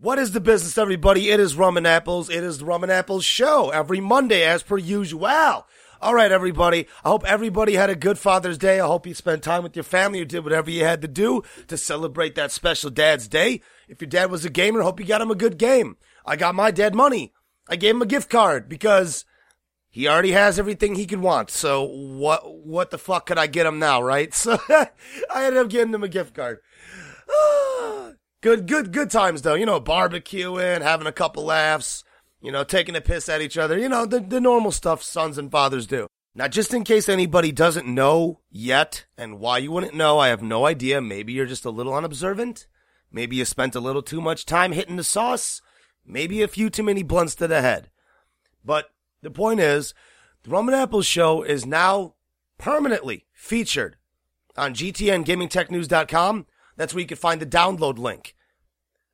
What is the business, everybody? It is Rum and Apples. It is the Rum and Apples show every Monday, as per usual. All right, everybody. I hope everybody had a good Father's Day. I hope you spent time with your family or did whatever you had to do to celebrate that special Dad's Day. If your dad was a gamer, hope you got him a good game. I got my dad money. I gave him a gift card because he already has everything he could want. So what what the fuck could I get him now, right? So I ended up getting him a gift card. Good, good, good times though. You know, barbecuing, having a couple laughs, you know, taking a piss at each other. You know, the, the normal stuff sons and fathers do. Now, just in case anybody doesn't know yet, and why you wouldn't know, I have no idea. Maybe you're just a little unobservant. Maybe you spent a little too much time hitting the sauce. Maybe a few too many blunts to the head. But the point is, the Rum and Apples show is now permanently featured on GTNGamingTechNews.com that's where you can find the download link.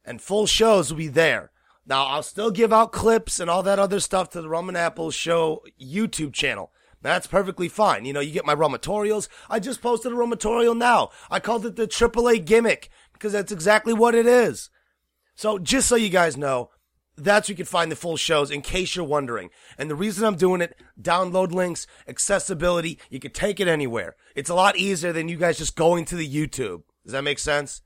And full shows will be there. Now, I'll still give out clips and all that other stuff to the Rum and Apples Show YouTube channel. That's perfectly fine. You know, you get my rumatorials. I just posted a rumatorial now. I called it the AAA gimmick because that's exactly what it is. So just so you guys know, that's where you can find the full shows in case you're wondering. And the reason I'm doing it, download links, accessibility, you can take it anywhere. It's a lot easier than you guys just going to the YouTube. Does that make sense?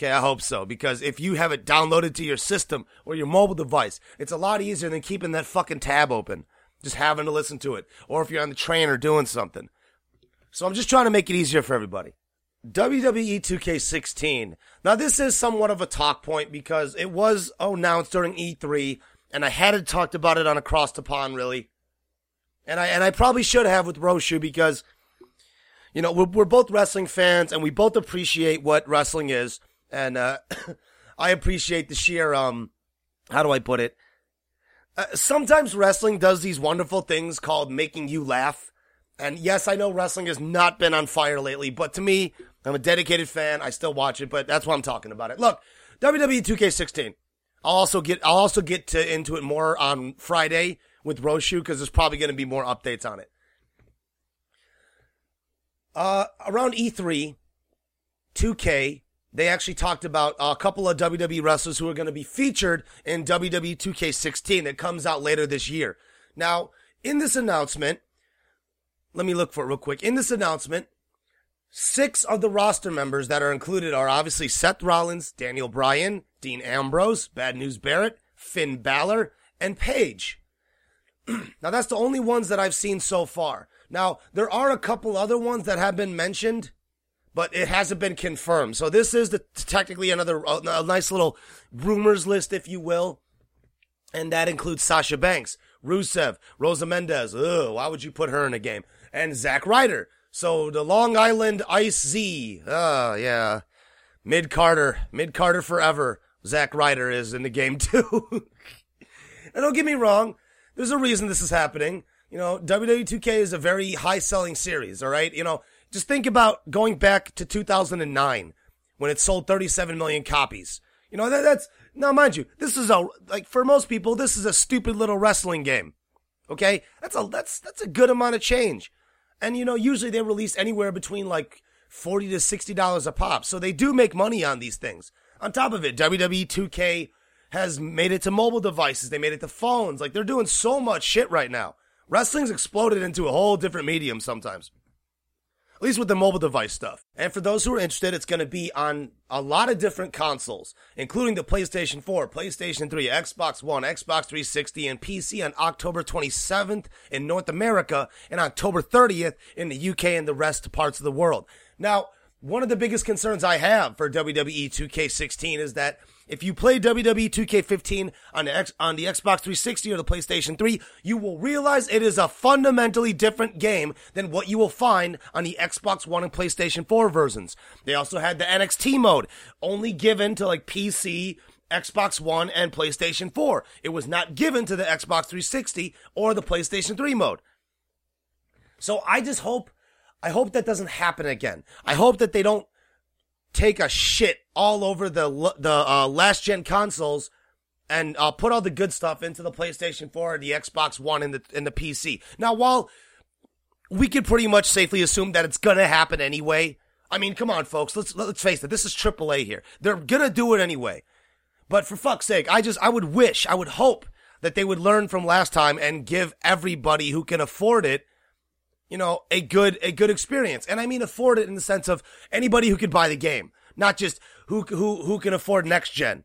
Okay, I hope so. Because if you have it downloaded to your system or your mobile device, it's a lot easier than keeping that fucking tab open. Just having to listen to it. Or if you're on the train or doing something. So I'm just trying to make it easier for everybody. WWE 2K16. Now this is somewhat of a talk point because it was announced during E3 and I hadn't talked about it on Across the Pond really. And I and I probably should have with Roshu because you know, we're, we're both wrestling fans and we both appreciate what wrestling is. And, uh, I appreciate the sheer, um, how do I put it? Uh, sometimes wrestling does these wonderful things called making you laugh. And yes, I know wrestling has not been on fire lately, but to me, I'm a dedicated fan. I still watch it, but that's why I'm talking about it. Look, WWE 2K16. I'll also get, I'll also get to, into it more on Friday with Roshu because there's probably going to be more updates on it. Uh, around E3, 2K, they actually talked about a couple of WWE wrestlers who are going to be featured in WWE 2K16 that comes out later this year. Now, in this announcement, let me look for it real quick. In this announcement, six of the roster members that are included are obviously Seth Rollins, Daniel Bryan, Dean Ambrose, Bad News Barrett, Finn Balor, and Paige. now, that's the only ones that I've seen so far. Now, there are a couple other ones that have been mentioned, but it hasn't been confirmed. So this is the, technically another a nice little rumors list, if you will. And that includes Sasha Banks, Rusev, Rosa Mendes. Ugh, why would you put her in a game? And Zack Ryder. So the Long Island Ice Z. Oh, yeah. Mid Carter. Mid Carter forever. Zack Ryder is in the game too. and don't get me wrong. There's a reason this is happening. You know, WWE 2K is a very high selling series, all right? You know, just think about going back to 2009 when it sold 37 million copies. You know, that, that's, now mind you, this is a, like, for most people, this is a stupid little wrestling game. Okay? That's a, that's, that's a good amount of change. And, you know, usually they release anywhere between like 40 to $60 a pop. So they do make money on these things. On top of it, WWE 2K has made it to mobile devices. They made it to phones. Like, they're doing so much shit right now. Wrestling's exploded into a whole different medium sometimes. At least with the mobile device stuff. And for those who are interested, it's going to be on a lot of different consoles, including the PlayStation 4, PlayStation 3, Xbox One, Xbox 360, and PC on October 27th in North America and October 30th in the UK and the rest parts of the world. Now, one of the biggest concerns I have for WWE 2K16 is that if you play WWE 2K15 on the, X, on the Xbox 360 or the PlayStation 3, you will realize it is a fundamentally different game than what you will find on the Xbox One and PlayStation 4 versions. They also had the NXT mode, only given to like PC, Xbox One, and PlayStation 4. It was not given to the Xbox 360 or the PlayStation 3 mode. So I just hope, I hope that doesn't happen again. I hope that they don't take a shit all over the the uh, last gen consoles and uh, put all the good stuff into the PlayStation 4, the Xbox One, and the and the PC. Now, while we could pretty much safely assume that it's gonna happen anyway. I mean, come on, folks. Let's let's face it. This is AAA here. They're gonna do it anyway. But for fuck's sake, I just I would wish, I would hope that they would learn from last time and give everybody who can afford it, you know, a good a good experience. And I mean afford it in the sense of anybody who could buy the game, not just who who who can afford next gen.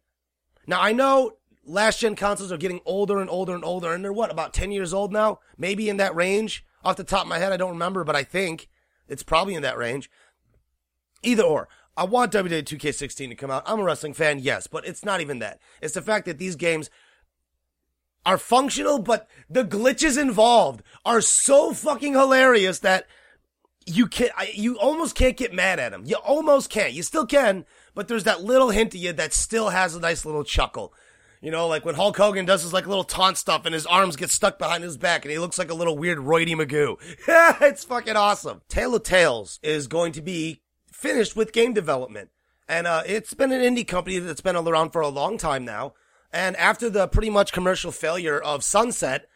Now I know last gen consoles are getting older and older and older, and they're what about ten years old now? Maybe in that range. Off the top of my head, I don't remember, but I think it's probably in that range. Either or. I want WWE 2K16 to come out. I'm a wrestling fan, yes, but it's not even that. It's the fact that these games are functional, but the glitches involved are so fucking hilarious that you can you almost can't get mad at them. You almost can't. You still can, but there's that little hint of you that still has a nice little chuckle. You know, like when Hulk Hogan does his like little taunt stuff and his arms get stuck behind his back and he looks like a little weird Roidy Magoo. it's fucking awesome. Tale of Tales is going to be finished with game development. And uh, it's been an indie company that's been around for a long time now. And after the pretty much commercial failure of Sunset,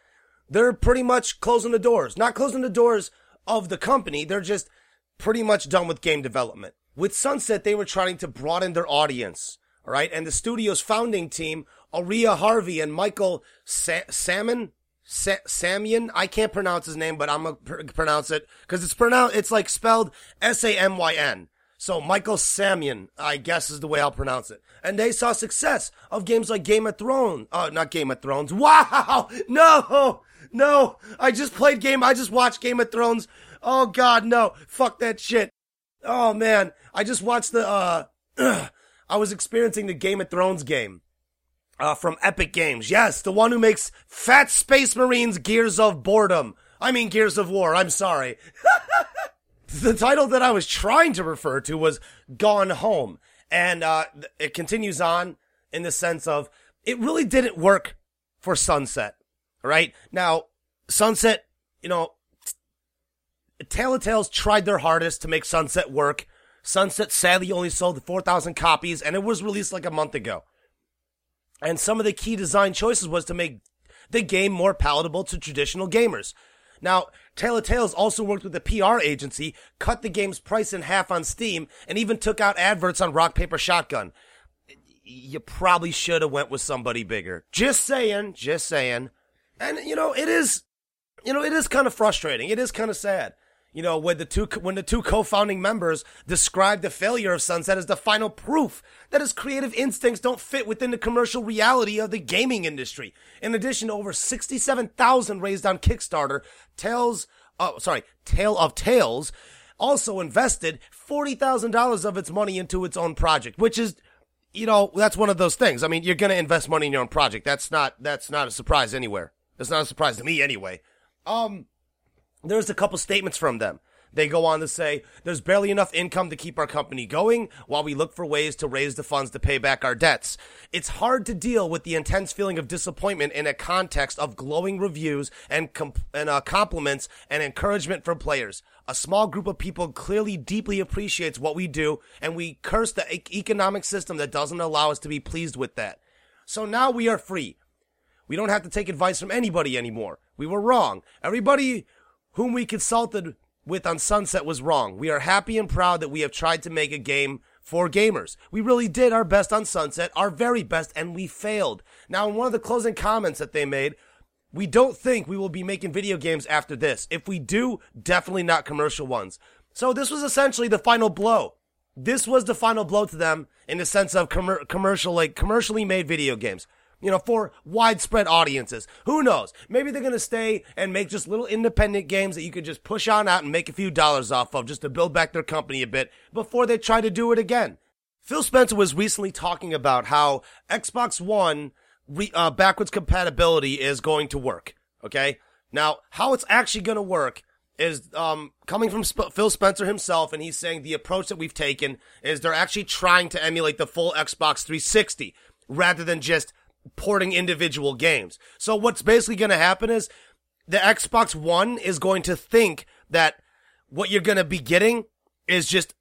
they're pretty much closing the doors. Not closing the doors of the company, they're just pretty much done with game development. With Sunset, they were trying to broaden their audience. All right. And the studio's founding team Auriea Harvey and Michael Sa- Salmon. Sa- Samian, I can't pronounce his name, but I'm gonna pr- pronounce it because it's pronounced. It's like spelled S A M Y N. So Michael Samian, I guess is the way I'll pronounce it. And they saw success of games like Game of Thrones. Uh, not Game of Thrones. Wow! No! No! I just played game. I just watched Game of Thrones. Oh God, no! Fuck that shit. Oh man, I just watched the. uh I was experiencing the Game of Thrones game uh, from Epic Games. Yes, the one who makes Fat Space Marines Gears of Boredom. I mean Gears of War. I'm sorry. the title that I was trying to refer to was Gone Home. And uh, it continues on in the sense of it really didn't work for Sunset. Right? Now, Sunset, you know, Tale of Tales tried their hardest to make Sunset work. Sunset sadly only sold 4,000 copies and it was released like a month ago. And some of the key design choices was to make the game more palatable to traditional gamers. Now, Tale of Tales also worked with a PR agency, cut the game's price in half on Steam, and even took out adverts on Rock Paper Shotgun. You probably should have went with somebody bigger. Just saying, just saying. And you know, it is, you know, it is kind of frustrating. It is kind of sad you know, when the two when the two co-founding members described the failure of Sunset as the final proof that his creative instincts don't fit within the commercial reality of the gaming industry. In addition to over 67,000 raised on Kickstarter, Tales, oh, sorry, Tale of Tales also invested $40,000 of its money into its own project, which is you know, that's one of those things. I mean, you're going to invest money in your own project. That's not that's not a surprise anywhere. It's not a surprise to me anyway. Um there's a couple statements from them. They go on to say, there's barely enough income to keep our company going while we look for ways to raise the funds to pay back our debts. It's hard to deal with the intense feeling of disappointment in a context of glowing reviews and, comp- and uh, compliments and encouragement from players. A small group of people clearly deeply appreciates what we do, and we curse the e- economic system that doesn't allow us to be pleased with that. So now we are free. We don't have to take advice from anybody anymore. We were wrong. Everybody whom we consulted with on Sunset was wrong. We are happy and proud that we have tried to make a game for gamers. We really did our best on Sunset, our very best, and we failed. Now, in one of the closing comments that they made, we don't think we will be making video games after this. If we do, definitely not commercial ones. So this was essentially the final blow. This was the final blow to them in the sense of com- commercial, like commercially made video games you know, for widespread audiences. Who knows? Maybe they're going to stay and make just little independent games that you could just push on out and make a few dollars off of just to build back their company a bit before they try to do it again. Phil Spencer was recently talking about how Xbox One re- uh, backwards compatibility is going to work. Okay. Now, how it's actually going to work is um, coming from Sp- Phil Spencer himself, and he's saying the approach that we've taken is they're actually trying to emulate the full Xbox 360 rather than just porting individual games. So what's basically going to happen is the Xbox One is going to think that what you're going to be getting is just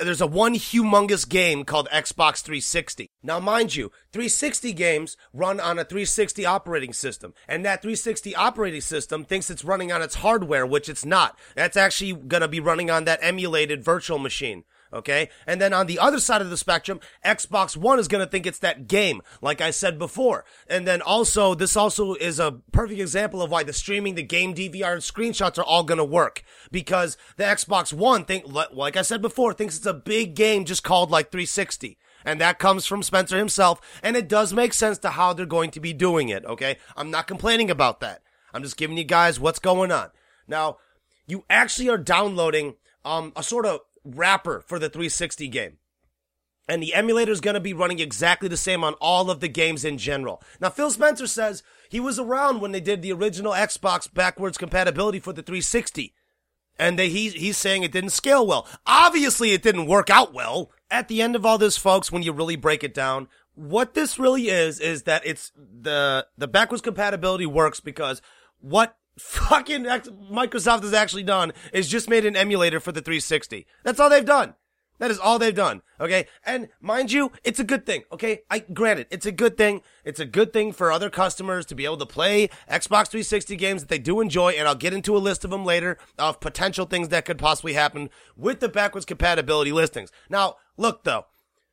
there's a one humongous game called Xbox 360. Now, mind you, 360 games run on a 360 operating system, and that 360 operating system thinks it's running on its hardware, which it's not. That's actually gonna be running on that emulated virtual machine. Okay. And then on the other side of the spectrum, Xbox One is going to think it's that game, like I said before. And then also, this also is a perfect example of why the streaming, the game DVR, and screenshots are all going to work. Because the Xbox One think, like I said before, thinks it's a big game just called like 360. And that comes from Spencer himself. And it does make sense to how they're going to be doing it. Okay. I'm not complaining about that. I'm just giving you guys what's going on. Now, you actually are downloading, um, a sort of wrapper for the 360 game. And the emulator is going to be running exactly the same on all of the games in general. Now, Phil Spencer says he was around when they did the original Xbox backwards compatibility for the 360. And they, he, he's saying it didn't scale well. Obviously, it didn't work out well. At the end of all this, folks, when you really break it down, what this really is, is that it's the, the backwards compatibility works because what fucking Microsoft has actually done is just made an emulator for the 360. That's all they've done. That is all they've done. Okay. And mind you, it's a good thing. Okay. I granted, it's a good thing. It's a good thing for other customers to be able to play Xbox 360 games that they do enjoy. And I'll get into a list of them later of potential things that could possibly happen with the backwards compatibility listings. Now, look though,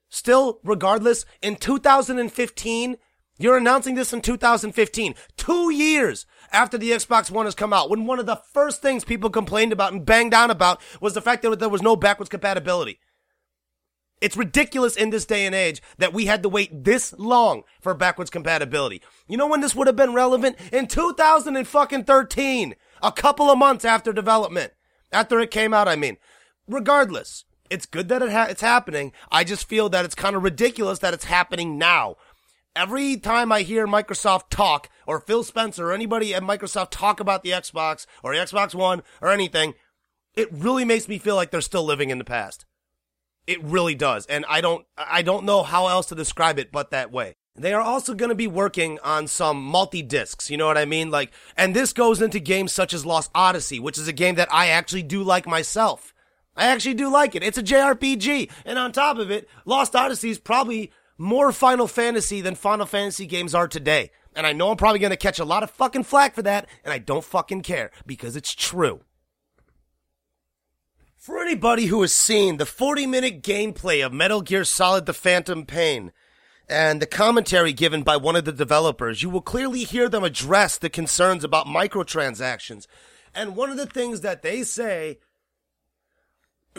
still, regardless, in 2015, you're announcing this in 2015, two years after the Xbox One has come out, when one of the first things people complained about and banged on about was the fact that there was no backwards compatibility. It's ridiculous in this day and age that we had to wait this long for backwards compatibility. You know when this would have been relevant? In 2013, a couple of months after development. After it came out, I mean. Regardless, it's good that it ha- it's happening. I just feel that it's kind of ridiculous that it's happening now every time I hear Microsoft talk or Phil Spencer or anybody at Microsoft talk about the Xbox or the Xbox One or anything, it really makes me feel like they're still living in the past. It really does. And I don't, I don't know how else to describe it but that way. They are also going to be working on some multi discs, you know what I mean? Like, and this goes into games such as Lost Odyssey, which is a game that I actually do like myself. I actually do like it. It's a JRPG. And on top of it, Lost Odyssey is probably more Final Fantasy than Final Fantasy games are today. And I know I'm probably going to catch a lot of fucking flack for that, and I don't fucking care because it's true. For anybody who has seen the 40 minute gameplay of Metal Gear Solid The Phantom Pain and the commentary given by one of the developers, you will clearly hear them address the concerns about microtransactions. And one of the things that they say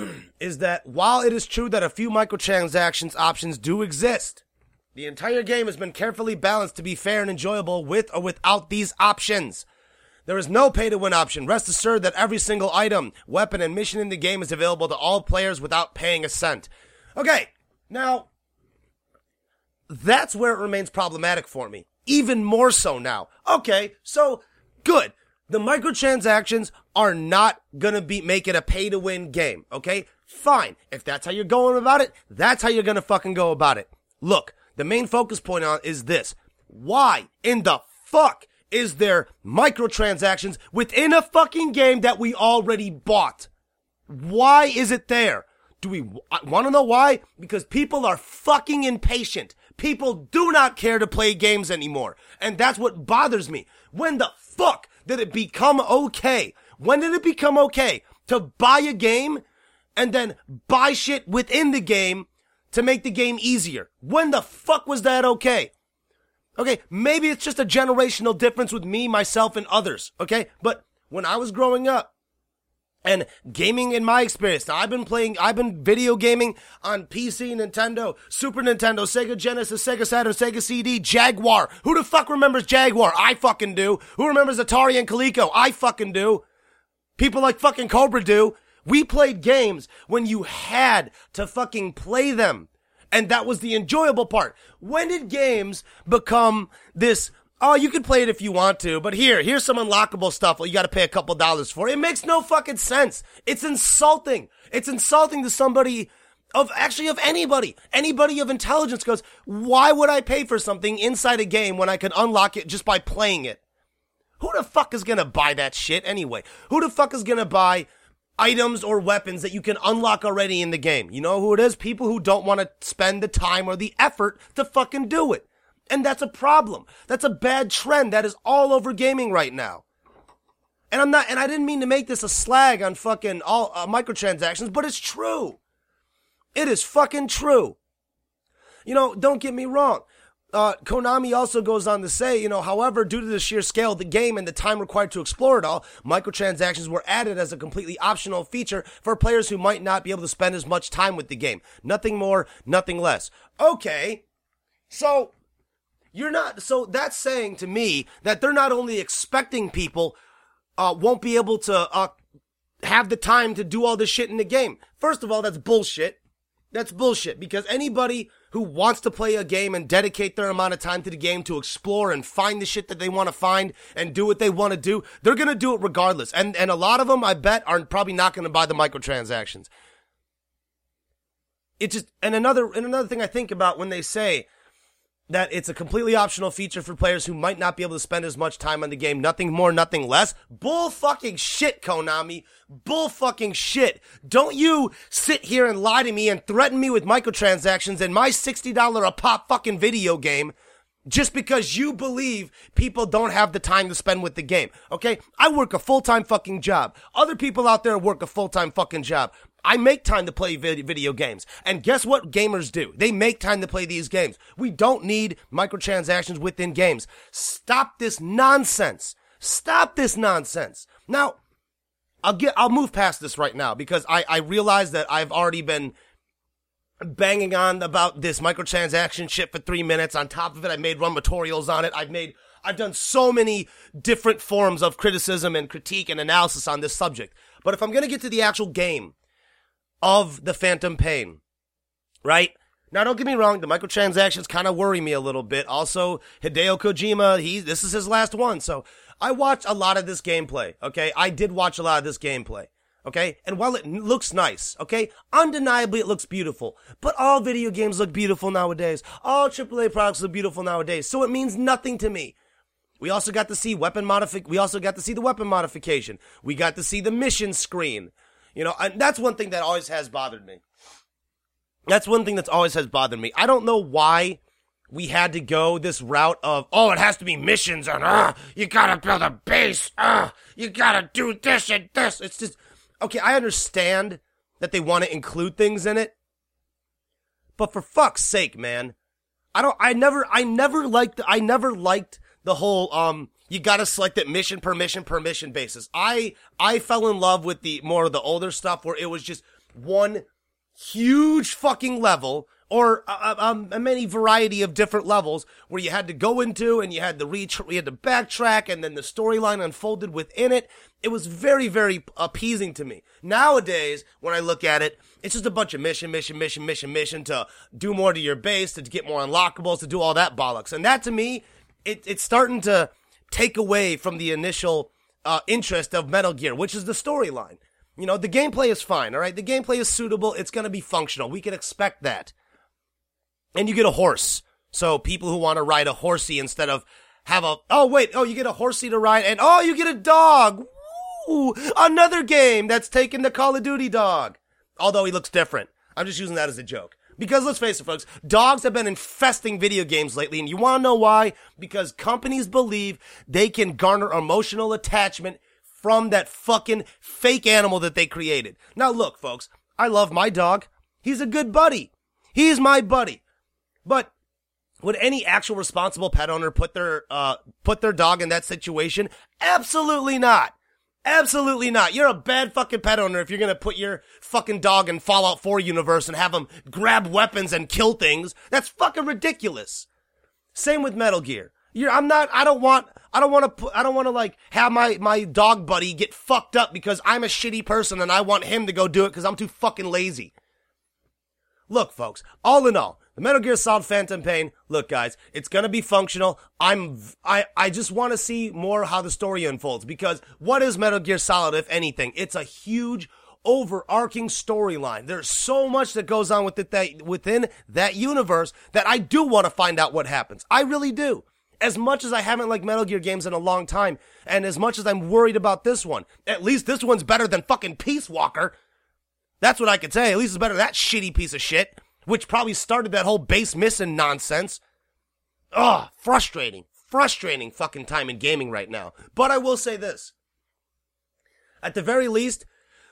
is that while it is true that a few microtransactions options do exist, the entire game has been carefully balanced to be fair and enjoyable with or without these options. There is no pay to win option. Rest assured that every single item, weapon, and mission in the game is available to all players without paying a cent. Okay, now, that's where it remains problematic for me. Even more so now. Okay, so, good the microtransactions are not gonna be make it a pay to win game, okay? Fine. If that's how you're going about it, that's how you're gonna fucking go about it. Look, the main focus point on is this. Why in the fuck is there microtransactions within a fucking game that we already bought? Why is it there? Do we want to know why? Because people are fucking impatient. People do not care to play games anymore. And that's what bothers me. When the fuck did it become okay? When did it become okay to buy a game and then buy shit within the game to make the game easier? When the fuck was that okay? Okay, maybe it's just a generational difference with me, myself, and others. Okay, but when I was growing up, and gaming in my experience. Now, I've been playing, I've been video gaming on PC, Nintendo, Super Nintendo, Sega Genesis, Sega Saturn, Sega CD, Jaguar. Who the fuck remembers Jaguar? I fucking do. Who remembers Atari and Coleco? I fucking do. People like fucking Cobra do. We played games when you had to fucking play them. And that was the enjoyable part. When did games become this Oh, you can play it if you want to, but here, here's some unlockable stuff. You got to pay a couple dollars for. It makes no fucking sense. It's insulting. It's insulting to somebody of actually of anybody. Anybody of intelligence goes, "Why would I pay for something inside a game when I can unlock it just by playing it?" Who the fuck is gonna buy that shit anyway? Who the fuck is gonna buy items or weapons that you can unlock already in the game? You know who it is? People who don't want to spend the time or the effort to fucking do it. And that's a problem. That's a bad trend that is all over gaming right now. And I'm not, and I didn't mean to make this a slag on fucking all uh, microtransactions, but it's true. It is fucking true. You know, don't get me wrong. Uh, Konami also goes on to say, you know, however, due to the sheer scale of the game and the time required to explore it all, microtransactions were added as a completely optional feature for players who might not be able to spend as much time with the game. Nothing more, nothing less. Okay. So, you're not, so that's saying to me that they're not only expecting people, uh, won't be able to, uh, have the time to do all this shit in the game. First of all, that's bullshit. That's bullshit because anybody who wants to play a game and dedicate their amount of time to the game to explore and find the shit that they want to find and do what they want to do, they're going to do it regardless. And and a lot of them, I bet, are probably not going to buy the microtransactions. It just and another and another thing I think about when they say that it's a completely optional feature for players who might not be able to spend as much time on the game. Nothing more, nothing less. Bull fucking shit, Konami. Bull fucking shit. Don't you sit here and lie to me and threaten me with microtransactions in my $60 a pop fucking video game just because you believe people don't have the time to spend with the game. Okay? I work a full-time fucking job. Other people out there work a full-time fucking job. I make time to play video games. And guess what gamers do? They make time to play these games. We don't need microtransactions within games. Stop this nonsense. Stop this nonsense. Now, I'll get, I'll move past this right now because I, I realize that I've already been banging on about this microtransaction shit for three minutes. On top of it, I made rumatorials on it. I've made, I've done so many different forms of criticism and critique and analysis on this subject. But if I'm going to get to the actual game, of the Phantom Pain, right? Now, don't get me wrong, the microtransactions kind of worry me a little bit. Also, Hideo Kojima, he, this is his last one. So I watched a lot of this gameplay. Okay. I did watch a lot of this gameplay. Okay. And while it looks nice, okay, undeniably it looks beautiful, but all video games look beautiful nowadays. All AAA products look beautiful nowadays. So it means nothing to me. We also got to see weapon modific, we also got to see the weapon modification. We got to see the mission screen. You know, and that's one thing that always has bothered me. That's one thing that's always has bothered me. I don't know why we had to go this route of, oh, it has to be missions and, uh, you gotta build a base, uh, you gotta do this and this. It's just, okay, I understand that they want to include things in it. But for fuck's sake, man. I don't, I never, I never liked, I never liked the whole, um, you got to select it mission per mission per mission basis. I I fell in love with the more of the older stuff where it was just one huge fucking level or a, a, um, a, many variety of different levels where you had to go into and you had to reach, you had to backtrack and then the storyline unfolded within it. It was very, very appeasing to me. Nowadays, when I look at it, it's just a bunch of mission, mission, mission, mission, mission to do more to your base, to get more unlockables, to do all that bollocks. And that to me, it, it's starting to, take away from the initial uh, interest of Metal Gear, which is the storyline. You know, the gameplay is fine, all right? The gameplay is suitable. It's going to be functional. We can expect that. And you get a horse. So people who want to ride a horsey instead of have a, oh, wait, oh, you get a horsey to ride and oh, you get a dog. Woo! Another game that's taken the Call of Duty dog. Although he looks different. I'm just using that as a joke. Because let's face it, folks, dogs have been infesting video games lately, and you want to know why? Because companies believe they can garner emotional attachment from that fucking fake animal that they created. Now, look, folks, I love my dog. He's a good buddy. He's my buddy. But would any actual responsible pet owner put their uh put their dog in that situation? Absolutely not. Absolutely not. You're a bad fucking pet owner if you're gonna put your fucking dog in Fallout 4 universe and have him grab weapons and kill things. That's fucking ridiculous. Same with Metal Gear. You're, I'm not, I don't want, I don't want to I don't want to like have my, my dog buddy get fucked up because I'm a shitty person and I want him to go do it because I'm too fucking lazy. Look, folks, all in all, the Metal Gear Solid Phantom Pain, look guys, it's gonna be functional. I'm, I, I just want to see more how the story unfolds because what is Metal Gear Solid if anything? It's a huge overarching storyline. There's so much that goes on with it that, within that universe that I do want to find out what happens. I really do. As much as I haven't liked Metal Gear games in a long time, and as much as I'm worried about this one, at least this one's better than fucking Peace Walker. That's what I could say. At least it's better than that shitty piece of shit, which probably started that whole base missing nonsense. Ugh, frustrating. Frustrating fucking time in gaming right now. But I will say this. At the very least,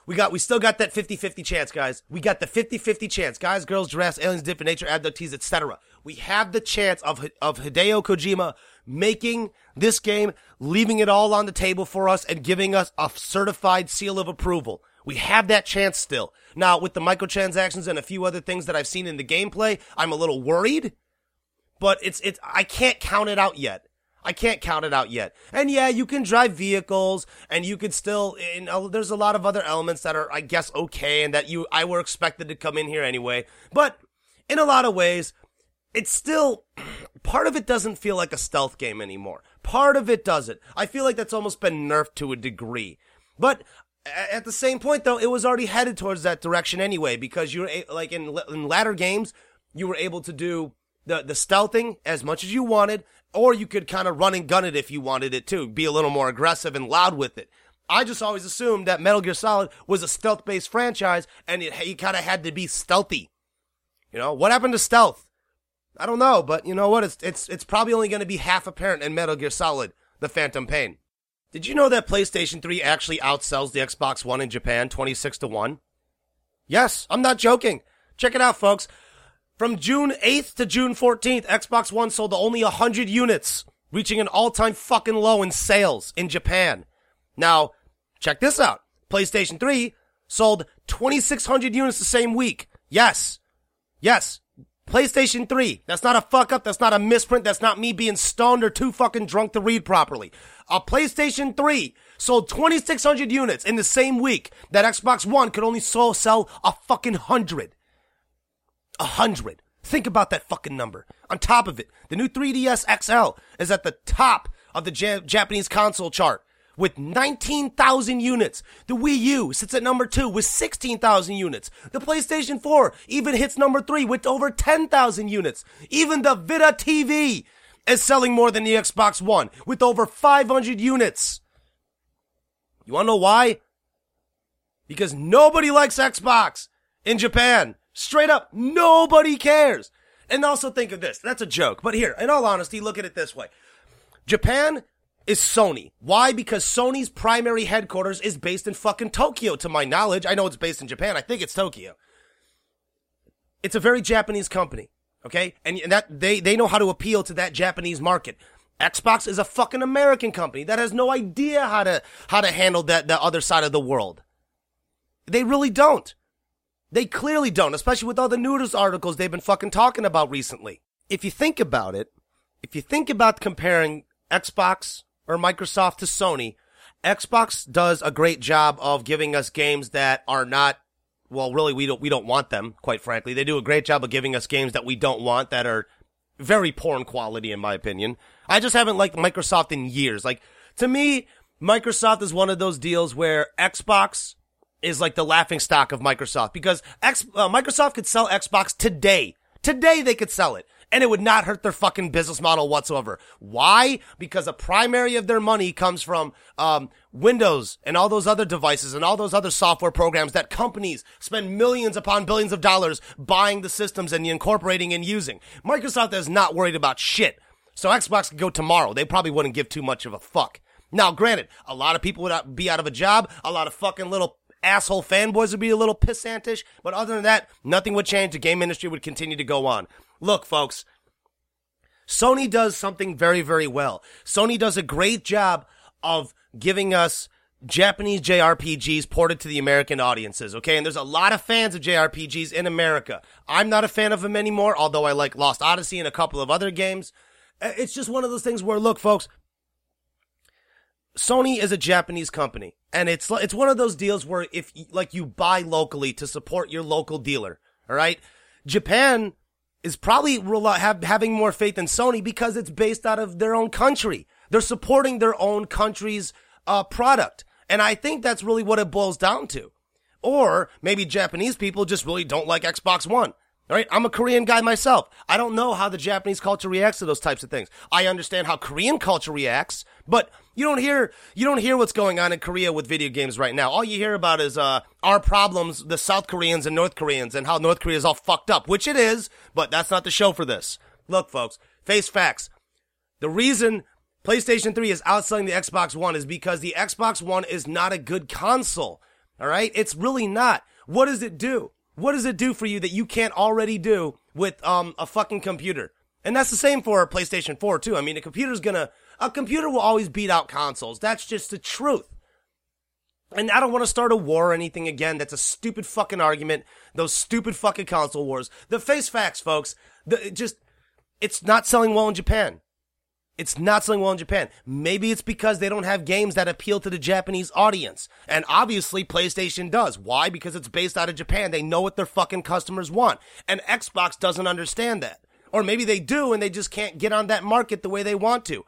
we got, we still got that 50-50 chance, guys. We got the 50-50 chance. Guys, girls, giraffes, aliens, different nature, abductees, etc. We have the chance of, of Hideo Kojima making this game, leaving it all on the table for us and giving us a certified seal of approval. We have that chance still. Now, with the microtransactions and a few other things that I've seen in the gameplay, I'm a little worried, but it's, it's, I can't count it out yet. I can't count it out yet. And yeah, you can drive vehicles and you could still, you know, there's a lot of other elements that are, I guess, okay and that you, I were expected to come in here anyway. But in a lot of ways, it's still, part of it doesn't feel like a stealth game anymore. Part of it doesn't. I feel like that's almost been nerfed to a degree. But at the same point though, it was already headed towards that direction anyway because you're like in, in latter games, you were able to do the, the stealthing as much as you wanted or you could kind of run and gun it if you wanted it to, be a little more aggressive and loud with it. I just always assumed that Metal Gear Solid was a stealth based franchise and it, you kind of had to be stealthy. You know, what happened to stealth? I don't know, but you know what? It's, it's, it's probably only going to be half apparent in Metal Gear Solid, The Phantom Pain. Did you know that PlayStation 3 actually outsells the Xbox One in Japan 26 to 1? Yes, I'm not joking. Check it out, folks. From June 8th to June 14th, Xbox One sold only 100 units, reaching an all-time fucking low in sales in Japan. Now, check this out. PlayStation 3 sold 2,600 units the same week. Yes. Yes. PlayStation 3. That's not a fuck up. That's not a misprint. That's not me being stoned or too fucking drunk to read properly. A PlayStation 3 sold 2,600 units in the same week that Xbox One could only sell a fucking hundred. A hundred. Think about that fucking number. On top of it, the new 3DS XL is at the top of the Japanese console chart with 19,000 units. The Wii U sits at number two with 16,000 units. The PlayStation 4 even hits number three with over 10,000 units. Even the Vita TV is selling more than the Xbox One with over 500 units. You wanna know why? Because nobody likes Xbox in Japan. Straight up, nobody cares. And also think of this. That's a joke. But here, in all honesty, look at it this way. Japan is Sony. Why? Because Sony's primary headquarters is based in fucking Tokyo, to my knowledge. I know it's based in Japan. I think it's Tokyo. It's a very Japanese company. Okay? And that, they, they know how to appeal to that Japanese market. Xbox is a fucking American company that has no idea how to, how to handle that, the other side of the world. They really don't. They clearly don't, especially with all the news articles they've been fucking talking about recently. If you think about it, if you think about comparing Xbox or Microsoft to Sony, Xbox does a great job of giving us games that are not well, really we don't we don't want them, quite frankly. They do a great job of giving us games that we don't want that are very poor in quality in my opinion. I just haven't liked Microsoft in years. Like to me, Microsoft is one of those deals where Xbox is like the laughing stock of Microsoft because X, uh, Microsoft could sell Xbox today. Today they could sell it and it would not hurt their fucking business model whatsoever. Why? Because a primary of their money comes from, um, Windows and all those other devices and all those other software programs that companies spend millions upon billions of dollars buying the systems and incorporating and using. Microsoft is not worried about shit. So Xbox could go tomorrow. They probably wouldn't give too much of a fuck. Now, granted, a lot of people would be out of a job. A lot of fucking little asshole fanboys would be a little pissantish, but other than that, nothing would change. The game industry would continue to go on. Look, folks, Sony does something very, very well. Sony does a great job of giving us Japanese JRPGs ported to the American audiences, okay? And there's a lot of fans of JRPGs in America. I'm not a fan of them anymore, although I like Lost Odyssey and a couple of other games. Uh, it's just one of those things where, look, folks, Sony is a Japanese company, and it's it's one of those deals where if like you buy locally to support your local dealer, all right? Japan is probably have, having more faith in Sony because it's based out of their own country. They're supporting their own country's uh, product, and I think that's really what it boils down to. Or maybe Japanese people just really don't like Xbox One. All right, I'm a Korean guy myself. I don't know how the Japanese culture reacts to those types of things. I understand how Korean culture reacts, but you don't hear you don't hear what's going on in Korea with video games right now. All you hear about is uh, our problems, the South Koreans and North Koreans, and how North Korea is all fucked up, which it is. But that's not the show for this. Look, folks, face facts. The reason PlayStation 3 is outselling the Xbox One is because the Xbox One is not a good console. All right, it's really not. What does it do? What does it do for you that you can't already do with um a fucking computer? And that's the same for PlayStation 4 too. I mean, a computer's gonna a computer will always beat out consoles. That's just the truth. And I don't want to start a war or anything again. That's a stupid fucking argument. Those stupid fucking console wars. The face facts, folks. The, just, it's not selling well in Japan. It's not selling well in Japan. Maybe it's because they don't have games that appeal to the Japanese audience. And obviously PlayStation does. Why? Because it's based out of Japan. They know what their fucking customers want. And Xbox doesn't understand that. Or maybe they do and they just can't get on that market the way they want to.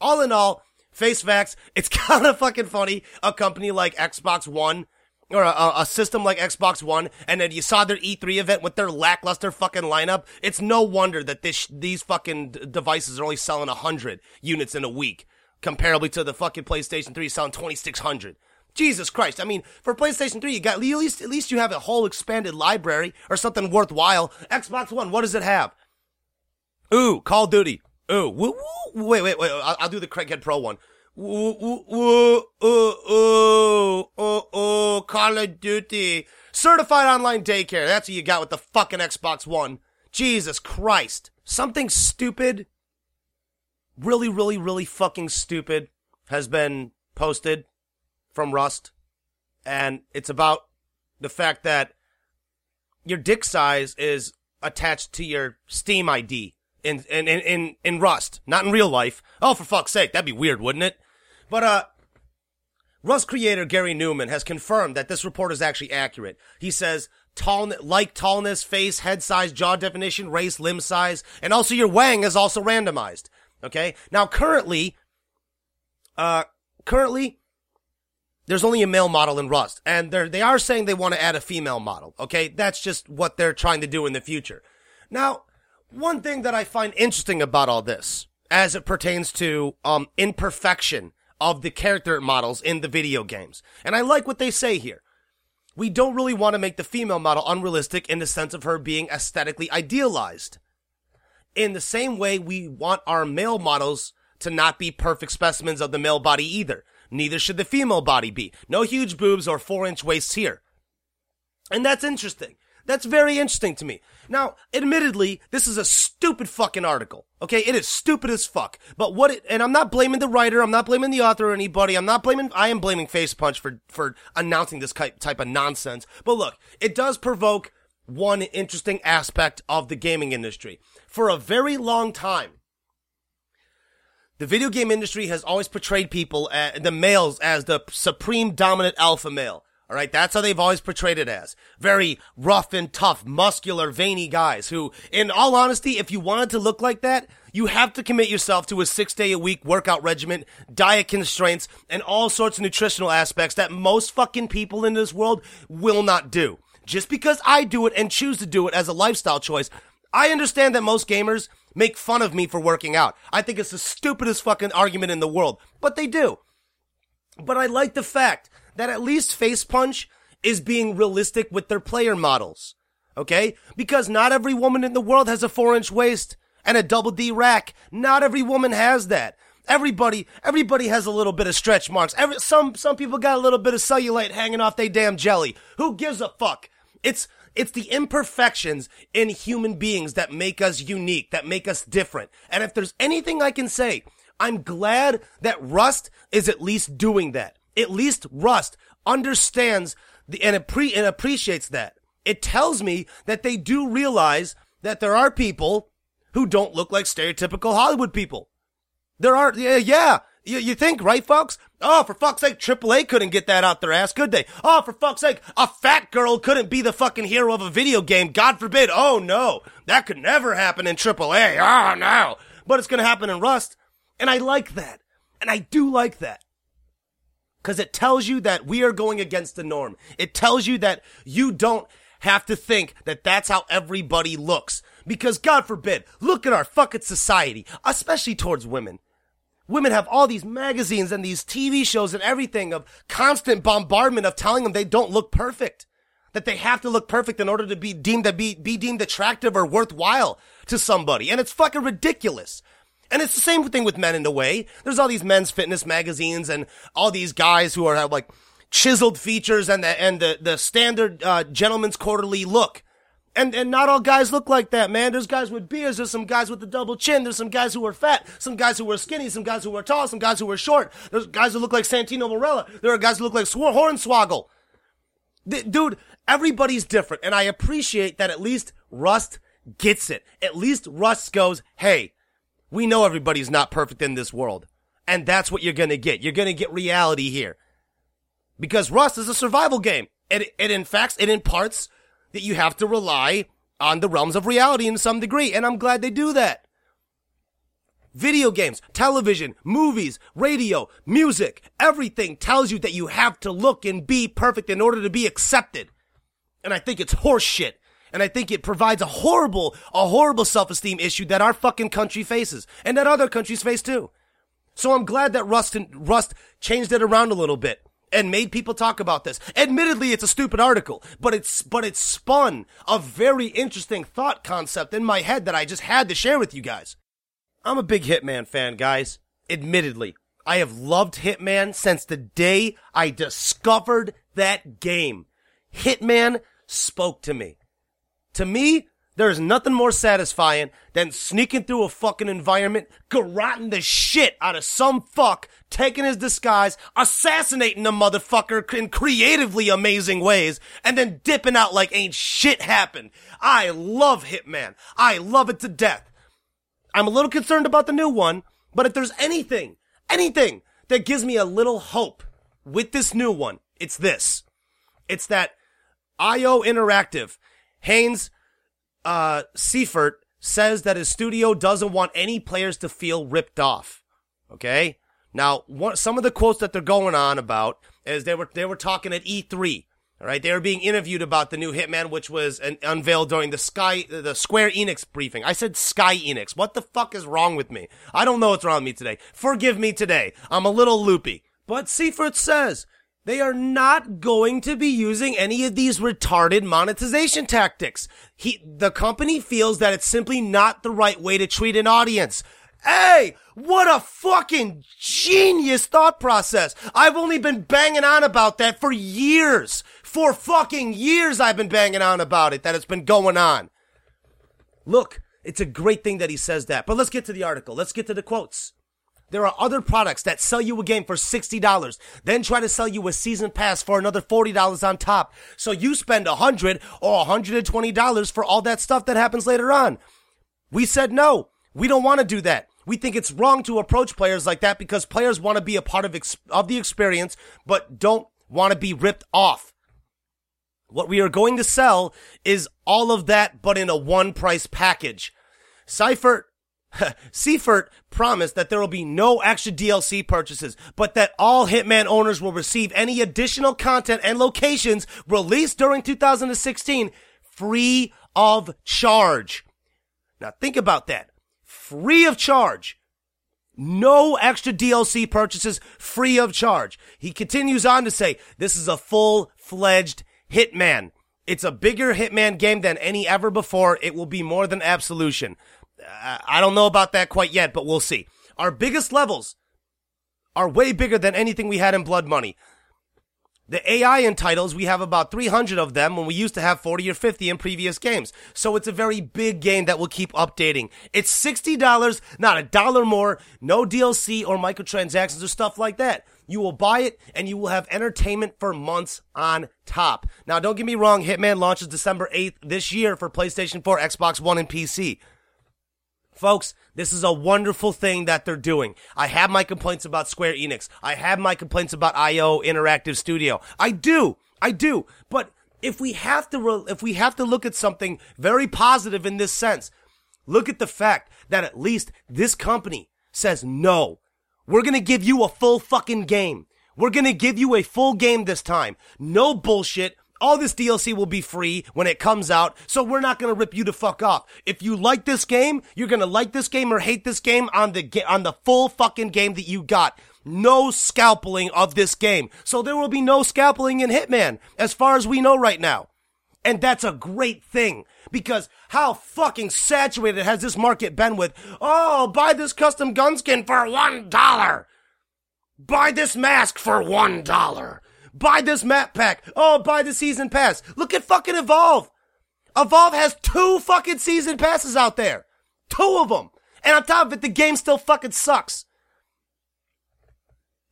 All in all, face facts, it's kind of fucking funny. A company like Xbox One or a, a, system like Xbox One, and then you saw their E3 event with their lackluster fucking lineup. It's no wonder that this these fucking devices are only selling hundred units in a week, comparably to the fucking PlayStation 3 selling twenty six hundred. Jesus Christ! I mean, for PlayStation 3, you got at least at least you have a whole expanded library or something worthwhile. Xbox One, what does it have? Ooh, Call of Duty. Ooh, woo, woo, wait, wait, wait. I'll, I'll do the Craighead Pro one. Ooh, ooh, ooh, ooh, ooh, ooh, Call of Duty. Certified online daycare. That's what you got with the fucking Xbox One. Jesus Christ. Something stupid, really, really, really fucking stupid has been posted from Rust. And it's about the fact that your dick size is attached to your Steam ID in, in, in, in, Rust, not in real life. Oh, for fuck's sake, that'd be weird, wouldn't it? But, uh, Rust creator Garry Newman has confirmed that this report is actually accurate. He says, tall, like tallness, face, head size, jaw definition, race, limb size, and also your wang is also randomized. Okay? Now, currently, uh, currently, there's only a male model in Rust, and they're, they are saying they want to add a female model. Okay? That's just what they're trying to do in the future. Now, one thing that I find interesting about all this, as it pertains to um, imperfection of the character models in the video games, and I like what they say here. We don't really want to make the female model unrealistic in the sense of her being aesthetically idealized. In the same way, we want our male models to not be perfect specimens of the male body either. Neither should the female body be. No huge boobs or four inch waists here. And that's interesting. That's very interesting to me. Now, admittedly, this is a stupid fucking article. Okay, it is stupid as fuck. But what it, and I'm not blaming the writer, I'm not blaming the author or anybody, I'm not blaming, I am blaming Facepunch for, for announcing this type of nonsense. But look, it does provoke one interesting aspect of the gaming industry. For a very long time, the video game industry has always portrayed people, uh, the males, as the supreme dominant alpha male. All right, that's how they've always portrayed it as. Very rough and tough, muscular, veiny guys who, in all honesty, if you wanted to look like that, you have to commit yourself to a six day a week workout regimen, diet constraints, and all sorts of nutritional aspects that most fucking people in this world will not do. Just because I do it and choose to do it as a lifestyle choice, I understand that most gamers make fun of me for working out. I think it's the stupidest fucking argument in the world, but they do. But I like the fact that at least Facepunch is being realistic with their player models. Okay? Because not every woman in the world has a four inch waist and a double D rack. Not every woman has that. Everybody, everybody has a little bit of stretch marks. Every, some, some people got a little bit of cellulite hanging off their damn jelly. Who gives a fuck? It's, it's the imperfections in human beings that make us unique, that make us different. And if there's anything I can say, I'm glad that Rust is at least doing that at least Rust understands the, and, appre- and appreciates that. It tells me that they do realize that there are people who don't look like stereotypical Hollywood people. There are, yeah, yeah. You, you think, right, folks? Oh, for fuck's sake, AAA couldn't get that out their ass, could they? Oh, for fuck's sake, a fat girl couldn't be the fucking hero of a video game. God forbid. Oh no, that could never happen in AAA. Oh no. But it's gonna happen in Rust. And I like that. And I do like that. Cause it tells you that we are going against the norm. It tells you that you don't have to think that that's how everybody looks. Because God forbid, look at our fucking society, especially towards women. Women have all these magazines and these TV shows and everything of constant bombardment of telling them they don't look perfect. That they have to look perfect in order to be deemed to be, be deemed attractive or worthwhile to somebody. And it's fucking ridiculous. And it's the same thing with men in a way. There's all these men's fitness magazines and all these guys who are have like chiseled features and the, and the, the standard, uh, gentleman's quarterly look. And, and not all guys look like that, man. There's guys with beards. There's some guys with the double chin. There's some guys who are fat. Some guys who are skinny. Some guys who are tall. Some guys who are short. There's guys who look like Santino Marella. There are guys who look like Swar- Hornswoggle. D- dude, everybody's different. And I appreciate that at least Rust gets it. At least Rust goes, hey, we know everybody's not perfect in this world. And that's what you're gonna get. You're gonna get reality here. Because Rust is a survival game. It, it in fact, it imparts that you have to rely on the realms of reality in some degree, and I'm glad they do that. Video games, television, movies, radio, music, everything tells you that you have to look and be perfect in order to be accepted. And I think it's horseshit. And I think it provides a horrible, a horrible self-esteem issue that our fucking country faces and that other countries face too. So I'm glad that Rust, Rust changed it around a little bit and made people talk about this. Admittedly, it's a stupid article, but it's, but it spun a very interesting thought concept in my head that I just had to share with you guys. I'm a big Hitman fan, guys. Admittedly, I have loved Hitman since the day I discovered that game. Hitman spoke to me. To me, there's nothing more satisfying than sneaking through a fucking environment, garroting the shit out of some fuck, taking his disguise, assassinating the motherfucker in creatively amazing ways, and then dipping out like ain't shit happened. I love Hitman. I love it to death. I'm a little concerned about the new one, but if there's anything, anything that gives me a little hope with this new one, it's this. It's that IO Interactive, Hannes uh, Seifert says that his studio doesn't want any players to feel ripped off. Okay? Now, one, some of the quotes that they're going on about is they were, they were talking at E3. All right. They were being interviewed about the new Hitman, which was an, unveiled during the Sky, the Square Enix briefing. I said Sky Enix. What the fuck is wrong with me? I don't know what's wrong with me today. Forgive me today. I'm a little loopy. But Seifert says they are not going to be using any of these retarded monetization tactics. He, the company feels that it's simply not the right way to treat an audience. Hey, what a fucking genius thought process. I've only been banging on about that for years. For fucking years I've been banging on about it, that it's been going on. Look, it's a great thing that he says that. But let's get to the article. Let's get to the quotes. There are other products that sell you a game for $60, then try to sell you a season pass for another $40 on top. So you spend 100 or $120 for all that stuff that happens later on. We said no. We don't want to do that. We think it's wrong to approach players like that because players want to be a part of, ex- of the experience, but don't want to be ripped off. What we are going to sell is all of that, but in a one price package. Seifert, Seifert promised that there will be no extra DLC purchases, but that all Hitman owners will receive any additional content and locations released during 2016 free of charge. Now think about that. Free of charge. No extra DLC purchases free of charge. He continues on to say, this is a full-fledged Hitman. It's a bigger Hitman game than any ever before. It will be more than Absolution. I don't know about that quite yet, but we'll see. Our biggest levels are way bigger than anything we had in Blood Money. The AI in titles, we have about 300 of them when we used to have 40 or 50 in previous games. So it's a very big game that we'll keep updating. It's $60, not a dollar more, no DLC or microtransactions or stuff like that. You will buy it and you will have entertainment for months on top. Now, don't get me wrong, Hitman launches December 8th this year for PlayStation 4, Xbox One, and PC. Folks, this is a wonderful thing that they're doing. I have my complaints about Square Enix. I have my complaints about IO Interactive Studio. I do. I do. But if we have to, re- if we have to look at something very positive in this sense, look at the fact that at least this company says no. We're gonna give you a full fucking game. We're gonna give you a full game this time. No bullshit. All this DLC will be free when it comes out, so we're not gonna rip you to fuck off. If you like this game, you're gonna like this game or hate this game on the on the full fucking game that you got. No scalpeling of this game. So there will be no scalpeling in Hitman, as far as we know right now. And that's a great thing because how fucking saturated has this market been with, oh, buy this custom gun skin for one dollar. Buy this mask for one dollar. Buy this map pack. Oh, buy the season pass. Look at fucking Evolve. Evolve has two fucking season passes out there. Two of them. And on top of it, the game still fucking sucks.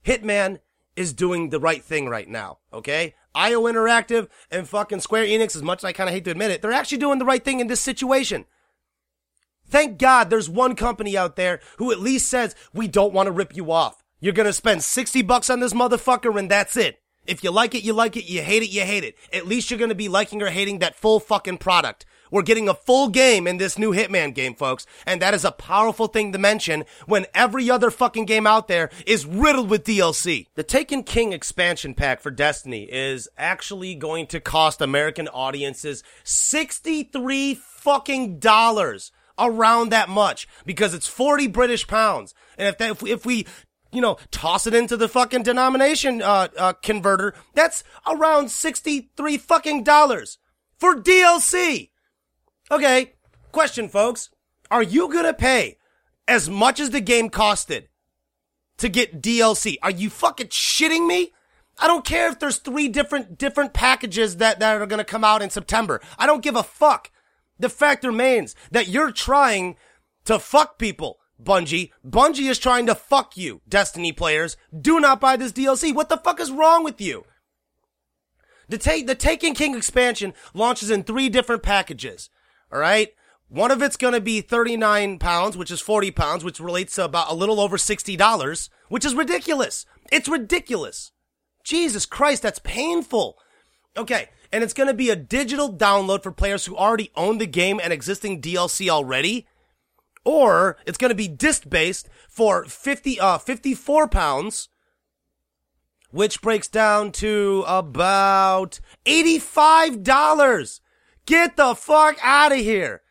Hitman is doing the right thing right now, okay? IO Interactive and fucking Square Enix, as much as I kind of hate to admit it, they're actually doing the right thing in this situation. Thank God there's one company out there who at least says, we don't want to rip you off. You're gonna spend 60 bucks on this motherfucker and that's it. If you like it, you like it. You hate it, you hate it. At least you're gonna be liking or hating that full fucking product. We're getting a full game in this new Hitman game, folks. And that is a powerful thing to mention when every other fucking game out there is riddled with DLC. The Taken King expansion pack for Destiny is actually going to cost American audiences 63 fucking dollars. Around that much because it's 40 British pounds. And if that, if we, if we you know, toss it into the fucking denomination uh, uh, converter, that's around 63 fucking dollars for DLC. Okay, question, folks. Are you gonna pay as much as the game costed to get DLC? Are you fucking shitting me? I don't care if there's three different different packages that, that are gonna come out in September. I don't give a fuck. The fact remains that you're trying to fuck people. Bungie. Bungie is trying to fuck you, Destiny players. Do not buy this DLC. What the fuck is wrong with you? The, take, the Taken King expansion launches in three different packages. Alright? One of it's gonna be 39 pounds, which is 40 pounds, which relates to about a little over $60, which is ridiculous. It's ridiculous. Jesus Christ, that's painful. Okay, and it's gonna be a digital download for players who already own the game and existing DLC already. Or it's gonna be disc based for 50, uh, 54 pounds, which breaks down to about $85. Get the fuck out of here.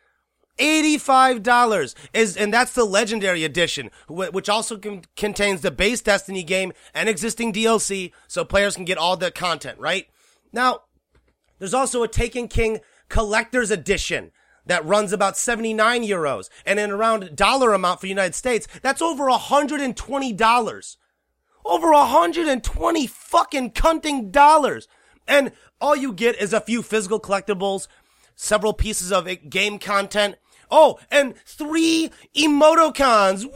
$85 is, and that's the legendary edition, which also con- contains the base Destiny game and existing DLC so players can get all the content, right? Now, there's also a Taken King collector's edition that runs about 79 euros and in around dollar amount for United States, that's over $120. Over 120 fucking cunting dollars. And all you get is a few physical collectibles, several pieces of game content. Oh, and three emoticons.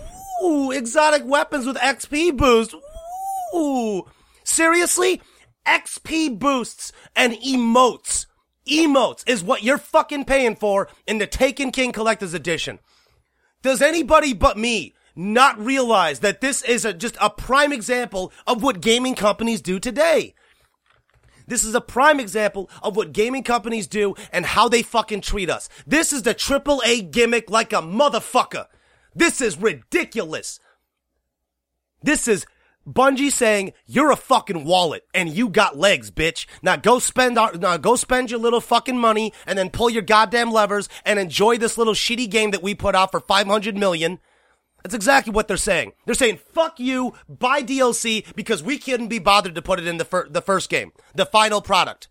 Ooh, exotic weapons with XP boost. Ooh. Seriously? XP boosts and emotes. Emotes is what you're fucking paying for in the Taken King Collector's Edition. Does anybody but me not realize that this is a, just a prime example of what gaming companies do today? This is a prime example of what gaming companies do and how they fucking treat us. This is the triple A gimmick like a motherfucker. This is ridiculous. This is Bungie saying you're a fucking wallet and you got legs, bitch. Now go spend our, now go spend your little fucking money and then pull your goddamn levers and enjoy this little shitty game that we put out for 500 million. That's exactly what they're saying. They're saying, fuck you, buy DLC because we couldn't be bothered to put it in the, fir- the first game, the final product.